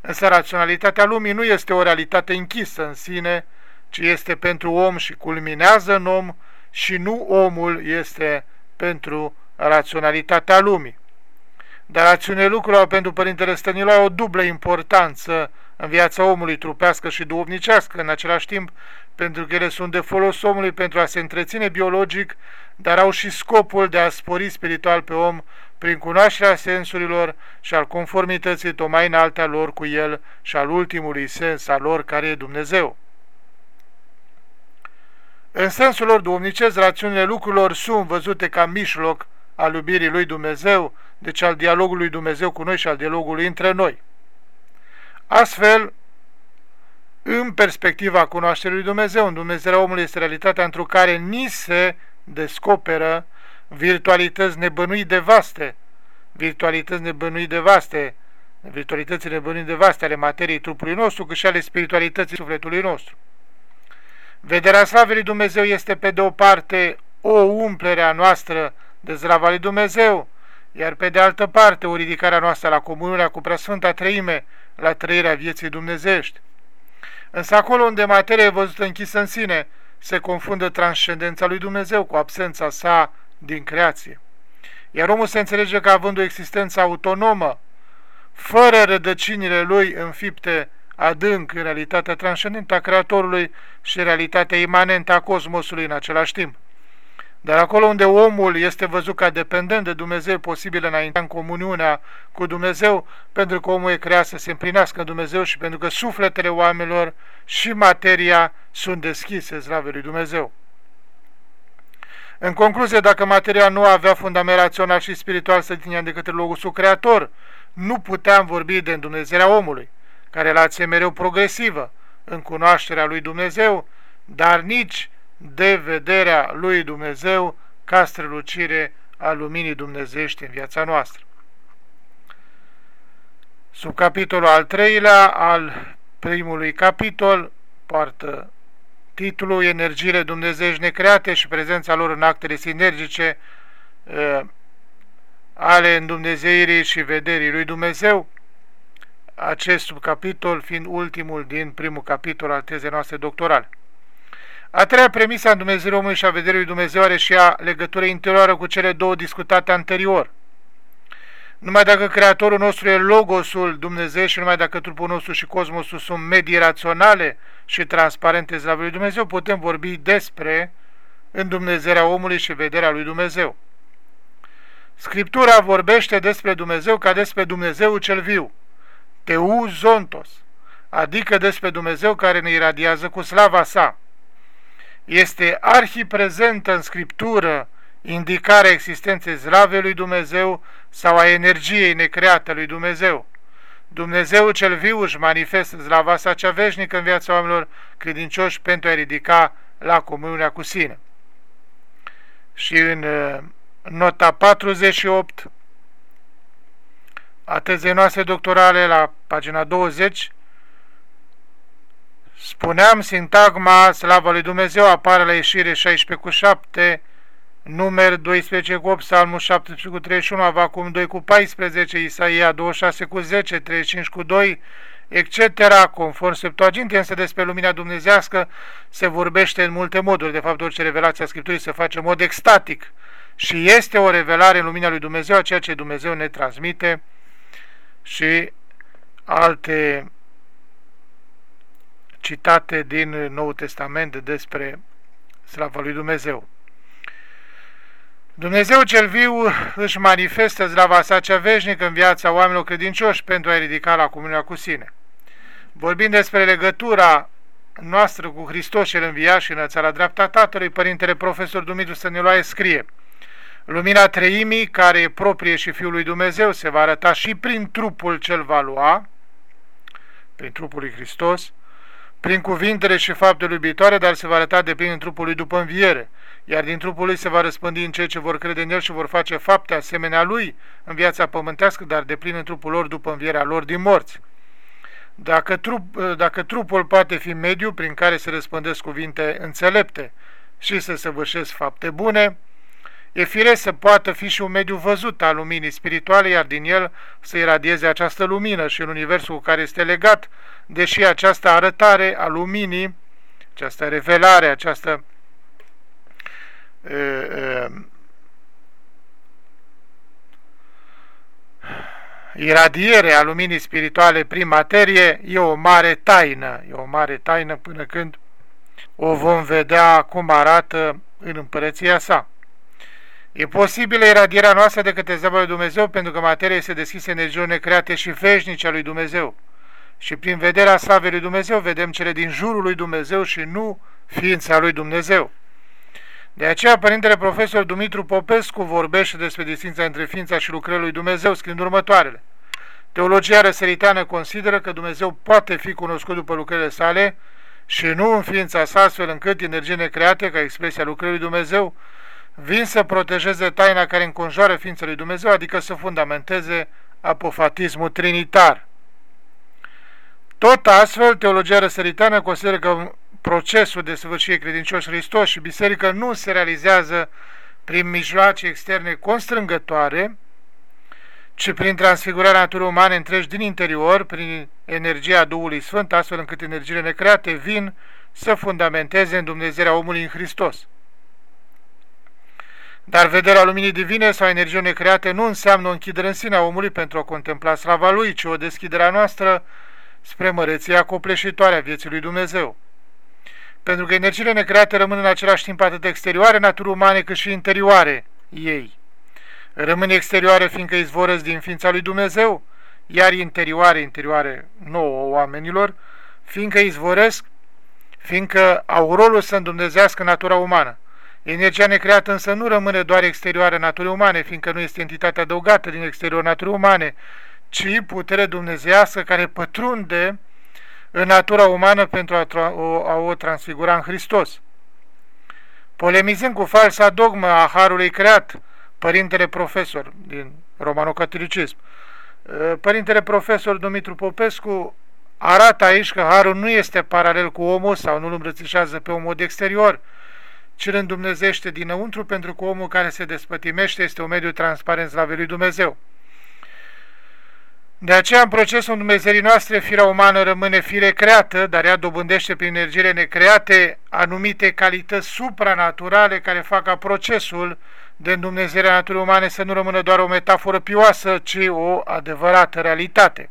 Însă raționalitatea lumii nu este o realitate închisă în sine, ci este pentru om și culminează în om și nu omul este pentru raționalitatea lumii. Dar rațiunile lucrurilor pentru Părintele Stănilu au o dublă importanță în viața omului trupească și duhovnicească în același timp, pentru că ele sunt de folos omului pentru a se întreține biologic, dar au și scopul de a spori spiritual pe om prin cunoașterea sensurilor și al conformității tocmai înalte a lor cu el și al ultimului sens al lor care e Dumnezeu. În sensul lor duhovnicesc, rațiunile lucrurilor sunt văzute ca mișloc al iubirii lui Dumnezeu, deci al dialogului Dumnezeu cu noi și al dialogului între noi. Astfel, în perspectiva cunoașterii lui Dumnezeu, în Dumnezeu omului este realitatea într-o care ni se descoperă virtualități nebănui de vaste, virtualități nebănui de vaste, virtualitățile nebănui de vaste ale materiei trupului nostru, cât și ale spiritualității sufletului nostru. Vederea slavei lui Dumnezeu este pe de o parte o umplere a noastră de zrava lui Dumnezeu, iar pe de altă parte o ridicare a noastră la comuniunea cu Preasfânta Treime, la trăirea vieții dumnezești. Însă acolo unde materia e văzută închisă în sine, se confundă transcendența lui Dumnezeu cu absența sa din creație. Iar omul se înțelege că având o existență autonomă, fără rădăcinile lui înfipte adânc în realitatea transcendentă a Creatorului și realitatea imanentă a cosmosului în același timp. Dar acolo unde omul este văzut ca dependent de Dumnezeu, posibil înainte în comuniunea cu Dumnezeu, pentru că omul e creat să se împlinească în Dumnezeu și pentru că sufletele oamenilor și materia sunt deschise slavei lui Dumnezeu. În concluzie, dacă materia nu avea fundament rațional și spiritual să tinea de către Logusul Creator, nu puteam vorbi de îndumnezerea omului, care relație mereu progresivă în cunoașterea lui Dumnezeu, dar nici de vederea lui Dumnezeu ca strălucire a luminii dumnezeiești în viața noastră. Sub capitolul al treilea al primului capitol poartă titlul Energiile dumnezeiești necreate și prezența lor în actele sinergice uh, ale îndumnezeirii și vederii lui Dumnezeu, acest subcapitol fiind ultimul din primul capitol al tezei noastre doctorale. A treia premisă a Dumnezeu omului și a vederii lui Dumnezeu are și a legătură interioară cu cele două discutate anterior. Numai dacă Creatorul nostru e Logosul Dumnezeu și numai dacă trupul nostru și cosmosul sunt medii raționale și transparente la lui Dumnezeu, putem vorbi despre îndumnezerea omului și vederea lui Dumnezeu. Scriptura vorbește despre Dumnezeu ca despre Dumnezeu cel viu, Teu Zontos, adică despre Dumnezeu care ne iradiază cu slava sa este arhiprezentă în Scriptură indicarea existenței zlavei lui Dumnezeu sau a energiei necreate lui Dumnezeu. Dumnezeu cel viu își manifestă zlava sa cea veșnică în viața oamenilor credincioși pentru a ridica la comuniunea cu sine. Și în uh, nota 48 a tezei noastre doctorale, la pagina 20, Spuneam, sintagma slavă lui Dumnezeu apare la ieșire 16 cu 7, numer 12 cu 8, Salmul 17 cu 31, Avacum 2 cu 14, Isaia 26 cu 10, 35 cu 2, etc. Conform Septuagintei, însă despre lumina dumnezească se vorbește în multe moduri. De fapt, orice revelație a Scripturii se face în mod extatic și este o revelare în lumina lui Dumnezeu, a ceea ce Dumnezeu ne transmite și alte citate din Noul Testament despre Slavă lui Dumnezeu! Dumnezeu cel viu își manifestă zlava sa cea veșnică în viața oamenilor credincioși pentru a ridica la comunia cu sine. Vorbind despre legătura noastră cu Hristos cel înviat și înălțat la dreapta Tatălui, Părintele Profesor Dumitru Stăniloae scrie Lumina treimii, care e proprie și Fiul lui Dumnezeu, se va arăta și prin trupul cel va lua, prin trupul lui Hristos, prin cuvintele și faptele iubitoare, dar se va arăta de plin în trupul lui după înviere, iar din trupul lui se va răspândi în cei ce vor crede în el și vor face fapte asemenea lui în viața pământească, dar de plin în trupul lor după învierea lor din morți. Dacă, trup, dacă trupul poate fi mediu prin care se răspândesc cuvinte înțelepte și să săvârșesc fapte bune, e firesc să poată fi și un mediu văzut al luminii spirituale, iar din el să iradieze această lumină și în universul cu care este legat, deși această arătare a luminii, această revelare, această uh, uh, iradiere a luminii spirituale prin materie e o mare taină, e o mare taină până când o vom vedea cum arată în împărăția sa. E posibilă iradierea noastră de către zăba lui Dumnezeu pentru că materia este deschisă energiilor necreate și veșnice a lui Dumnezeu. Și prin vederea slavei lui Dumnezeu vedem cele din jurul lui Dumnezeu și nu ființa lui Dumnezeu. De aceea, Părintele Profesor Dumitru Popescu vorbește despre distinția între ființa și lucrările lui Dumnezeu, scriind următoarele. Teologia răsăriteană consideră că Dumnezeu poate fi cunoscut după lucrările sale și nu în ființa sa, astfel încât energie necreate, ca expresia lucrării lui Dumnezeu, vin să protejeze taina care înconjoară ființa lui Dumnezeu, adică să fundamenteze apofatismul trinitar. Tot astfel, teologia răsăritană consideră că procesul de săvârșire credincioși Hristos și biserică nu se realizează prin mijloace externe constrângătoare, ci prin transfigurarea naturii umane întregi din interior, prin energia Duhului Sfânt, astfel încât energiile necreate vin să fundamenteze în Dumnezeirea omului în Hristos. Dar vederea luminii divine sau energie necreate nu înseamnă o închidere în sine a omului pentru a contempla slava lui, ci o deschidere a noastră spre măreția copleșitoare a vieții lui Dumnezeu. Pentru că energiile necreate rămân în același timp atât exterioare naturii umane cât și interioare ei. Rămân exterioare fiindcă izvorăsc din ființa lui Dumnezeu, iar interioare, interioare nouă oamenilor, fiindcă izvoresc, fiindcă au rolul să îndumnezească natura umană. Energia necreată însă nu rămâne doar exterioară naturii umane, fiindcă nu este entitate adăugată din exterior naturii umane, ci putere dumnezească care pătrunde în natura umană pentru a, o, a o transfigura în Hristos. Polemizând cu falsa dogmă a Harului creat, Părintele Profesor din Romano-Catolicism, Părintele Profesor Dumitru Popescu arată aici că Harul nu este paralel cu omul sau nu îl îmbrățișează pe omul de exterior, ci îl îndumnezește dinăuntru pentru că omul care se despătimește este un mediu transparent slavei lui Dumnezeu. De aceea, în procesul Dumnezeirii noastre, firea umană rămâne fire creată, dar ea dobândește prin energiile necreate anumite calități supranaturale care fac ca procesul de îndumnezeire a naturii umane să nu rămână doar o metaforă pioasă, ci o adevărată realitate.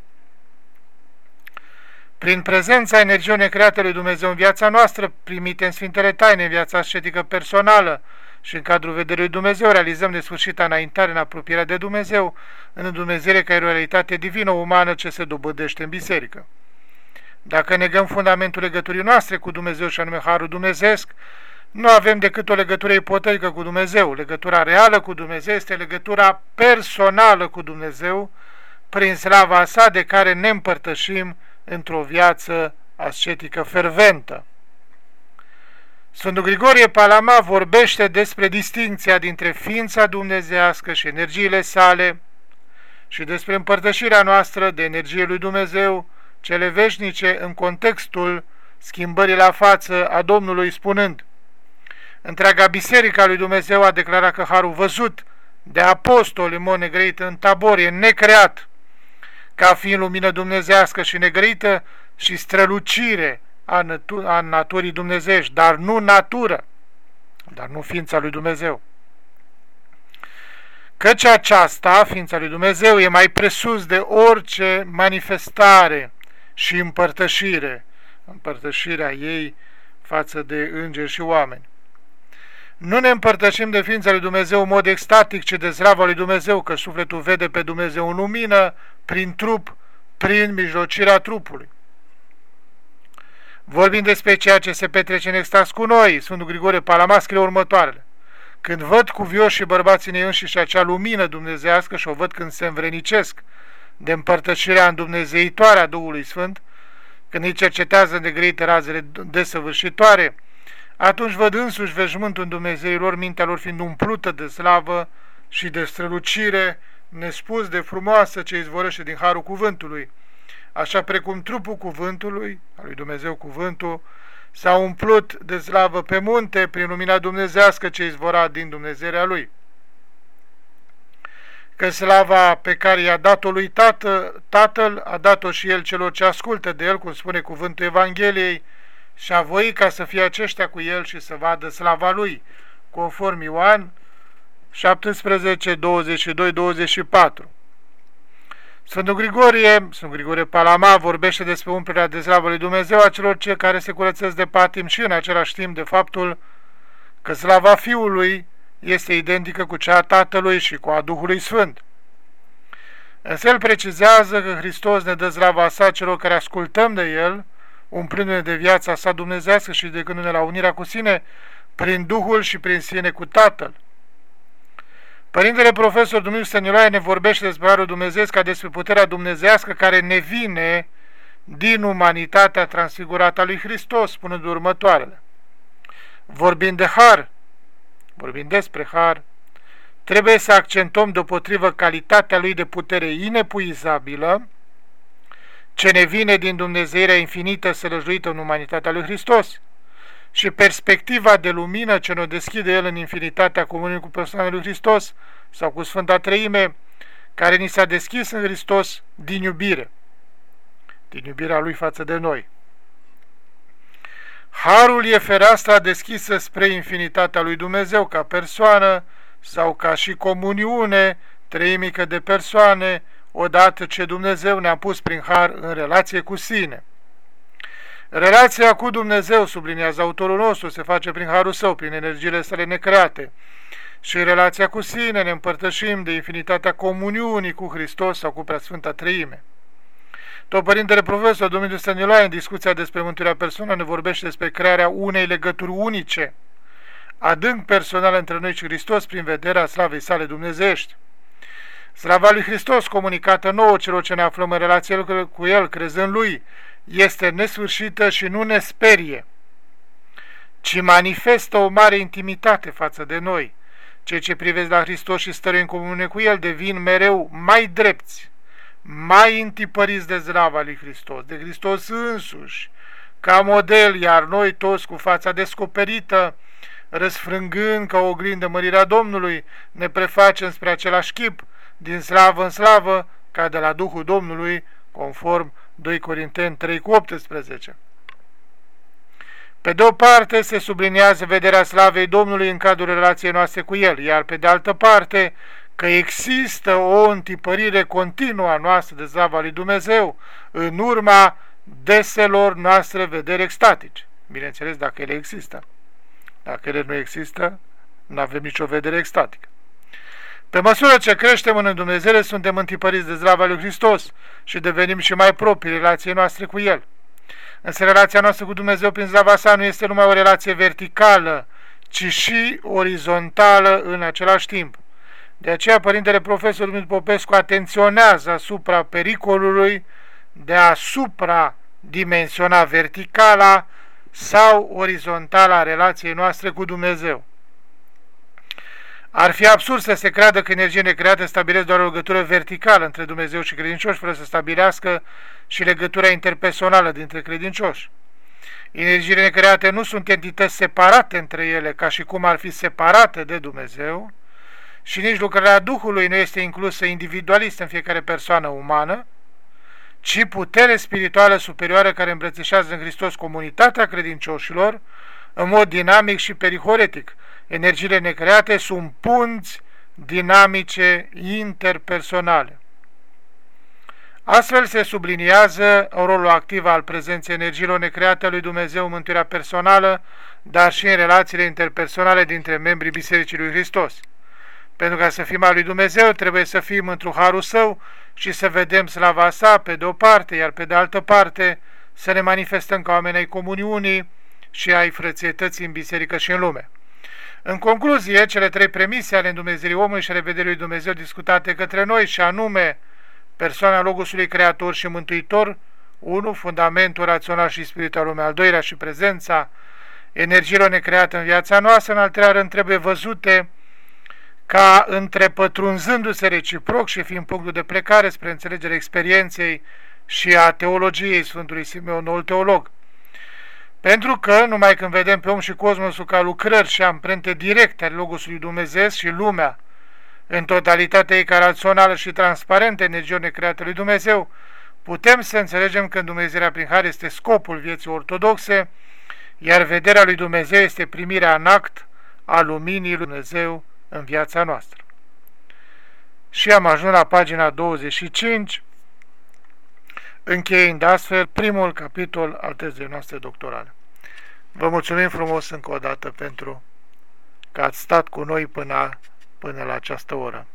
Prin prezența energiei necreate lui Dumnezeu în viața noastră, primite în Sfintele Taine, în viața ascetică personală și în cadrul vederii lui Dumnezeu, realizăm de sfârșit înaintare în apropierea de Dumnezeu, în Dumnezeu ca e o realitate divină umană ce se dobădește în biserică. Dacă negăm fundamentul legăturii noastre cu Dumnezeu și anume Harul Dumnezeesc, nu avem decât o legătură ipotetică cu Dumnezeu. Legătura reală cu Dumnezeu este legătura personală cu Dumnezeu, prin slava sa de care ne împărtășim într-o viață ascetică ferventă. Sfântul Grigorie Palama vorbește despre distinția dintre ființa dumnezească și energiile sale și despre împărtășirea noastră de energie lui Dumnezeu, cele veșnice în contextul schimbării la față a Domnului spunând Întreaga biserică lui Dumnezeu a declarat că harul văzut de apostoli în mod negreit în tabor e necreat ca fiind lumină dumnezească și negrăită și strălucire a, natu a naturii dumnezești, dar nu natură, dar nu ființa lui Dumnezeu. Căci aceasta, ființa lui Dumnezeu, e mai presus de orice manifestare și împărtășire, împărtășirea ei față de îngeri și oameni. Nu ne împărtășim de ființa lui Dumnezeu în mod extatic, ci de slava lui Dumnezeu, că sufletul vede pe Dumnezeu în lumină, prin trup, prin mijlocirea trupului. Vorbim despre ceea ce se petrece în extaz cu noi, Sfântul Grigore Palama scrie următoarele. Când văd cuvioși și bărbații în ei înșiși acea lumină dumnezească și o văd când se învrenicesc de împărtășirea în Dumnezeitoare a Duhului Sfânt, când îi cercetează de grăite razele desăvârșitoare, atunci văd însuși veșmântul Dumnezeilor, mintea lor fiind umplută de slavă și de strălucire, nespus de frumoasă ce izvorăște din harul cuvântului, așa precum trupul cuvântului, al lui Dumnezeu cuvântul, s-a umplut de slavă pe munte prin lumina dumnezească ce izvora din Dumnezeirea lui. Că slava pe care i-a dat-o lui tată, Tatăl, a dat-o și el celor ce ascultă de el, cum spune cuvântul Evangheliei, și a voit ca să fie aceștia cu el și să vadă slava lui, conform Ioan 17, 22, 24. Sfântul Grigorie, Sfântul Grigorie Palama, vorbește despre umplerea de slavă lui Dumnezeu a celor ce care se curățesc de patim și în același timp de faptul că slava Fiului este identică cu cea a Tatălui și cu a Duhului Sfânt. Însă el precizează că Hristos ne dă slava sa celor care ascultăm de El, umplându-ne de viața sa dumnezească și decându-ne la unirea cu sine, prin Duhul și prin sine cu Tatăl. Părintele profesor Dumnezeu Stăniloae ne vorbește despre Harul Dumnezeu ca despre puterea dumnezească care ne vine din umanitatea transfigurată a lui Hristos, spunând următoarele. Vorbind de Har, vorbind despre Har, trebuie să accentuăm deopotrivă calitatea lui de putere inepuizabilă, ce ne vine din Dumnezeirea infinită sălăjuită în umanitatea lui Hristos și perspectiva de lumină ce ne deschide El în infinitatea comunii cu persoana lui Hristos sau cu Sfânta Treime, care ni s-a deschis în Hristos din iubire, din iubirea Lui față de noi. Harul e fereastra deschisă spre infinitatea lui Dumnezeu ca persoană sau ca și comuniune treimică de persoane, odată ce Dumnezeu ne-a pus prin har în relație cu sine. Relația cu Dumnezeu, subliniază autorul nostru, se face prin harul său, prin energiile sale necreate. Și în relația cu sine ne împărtășim de infinitatea comuniunii cu Hristos sau cu Preasfânta Treime. Tot Părintele Profesor Domnul Stăniloae, în discuția despre mântuirea persoană, ne vorbește despre crearea unei legături unice, adânc personal între noi și Hristos prin vederea slavei sale dumnezeiești. Slava lui Hristos, comunicată nouă celor ce ne aflăm în relație cu El, crezând Lui, este nesfârșită și nu ne sperie, ci manifestă o mare intimitate față de noi. Cei ce privesc la Hristos și stări în comune cu El devin mereu mai drepți, mai întipăriți de zlava lui Hristos, de Hristos însuși, ca model, iar noi toți cu fața descoperită, răsfrângând ca o oglindă mărirea Domnului, ne prefacem spre același chip, din slavă în slavă, ca de la Duhul Domnului, conform 2 Corinteni 3 cu 18. Pe de o parte se subliniază vederea slavei Domnului în cadrul relației noastre cu El, iar pe de altă parte că există o întipărire continuă a noastră de slava lui Dumnezeu în urma deselor noastre vederi extatice. Bineînțeles, dacă ele există. Dacă ele nu există, nu avem nicio vedere extatică. Pe măsură ce creștem în Dumnezeu, suntem întipăriți de zlava lui Hristos și devenim și mai proprii relației noastre cu El. Însă relația noastră cu Dumnezeu prin zlava sa nu este numai o relație verticală, ci și orizontală în același timp. De aceea, Părintele Profesor Dumit Popescu atenționează asupra pericolului de a supra-dimensiona verticala sau orizontala relației noastre cu Dumnezeu. Ar fi absurd să se creadă că energie necreată stabilește doar o legătură verticală între Dumnezeu și credincioși, fără să stabilească și legătura interpersonală dintre credincioși. Energiile necreate nu sunt entități separate între ele, ca și cum ar fi separate de Dumnezeu, și nici lucrarea Duhului nu este inclusă individualist în fiecare persoană umană, ci putere spirituală superioară care îmbrățișează în Hristos comunitatea credincioșilor în mod dinamic și perihoretic, Energiile necreate sunt punți dinamice interpersonale. Astfel se subliniază rolul activ al prezenței energiilor necreate a lui Dumnezeu în mântuirea personală, dar și în relațiile interpersonale dintre membrii Bisericii lui Hristos. Pentru ca să fim al lui Dumnezeu, trebuie să fim într harul său și să vedem slava sa pe de o parte, iar pe de altă parte să ne manifestăm ca oameni ai comuniunii și ai frățietății în biserică și în lume. În concluzie, cele trei premise ale Dumnezeirii omului și revederii lui Dumnezeu discutate către noi, și anume persoana Logosului Creator și Mântuitor, 1. Fundamentul rațional și spiritual lumea, al doilea și prezența energiilor necreate în viața noastră, în al treilea rând trebuie văzute ca întrepătrunzându-se reciproc și fiind punctul de plecare spre înțelegerea experienței și a teologiei Sfântului Simeon, noul teolog. Pentru că, numai când vedem pe om și cosmosul ca lucrări și amprente directe ale Logosului Dumnezeu și lumea, în totalitatea ei ca rațională și transparentă energiei necreată lui Dumnezeu, putem să înțelegem că Dumnezeirea prin har este scopul vieții ortodoxe, iar vederea lui Dumnezeu este primirea în act a luminii lui Dumnezeu în viața noastră. Și am ajuns la pagina 25, încheiind astfel primul capitol al tezei noastre doctorale. Vă mulțumim frumos încă o dată pentru că ați stat cu noi până, până la această oră.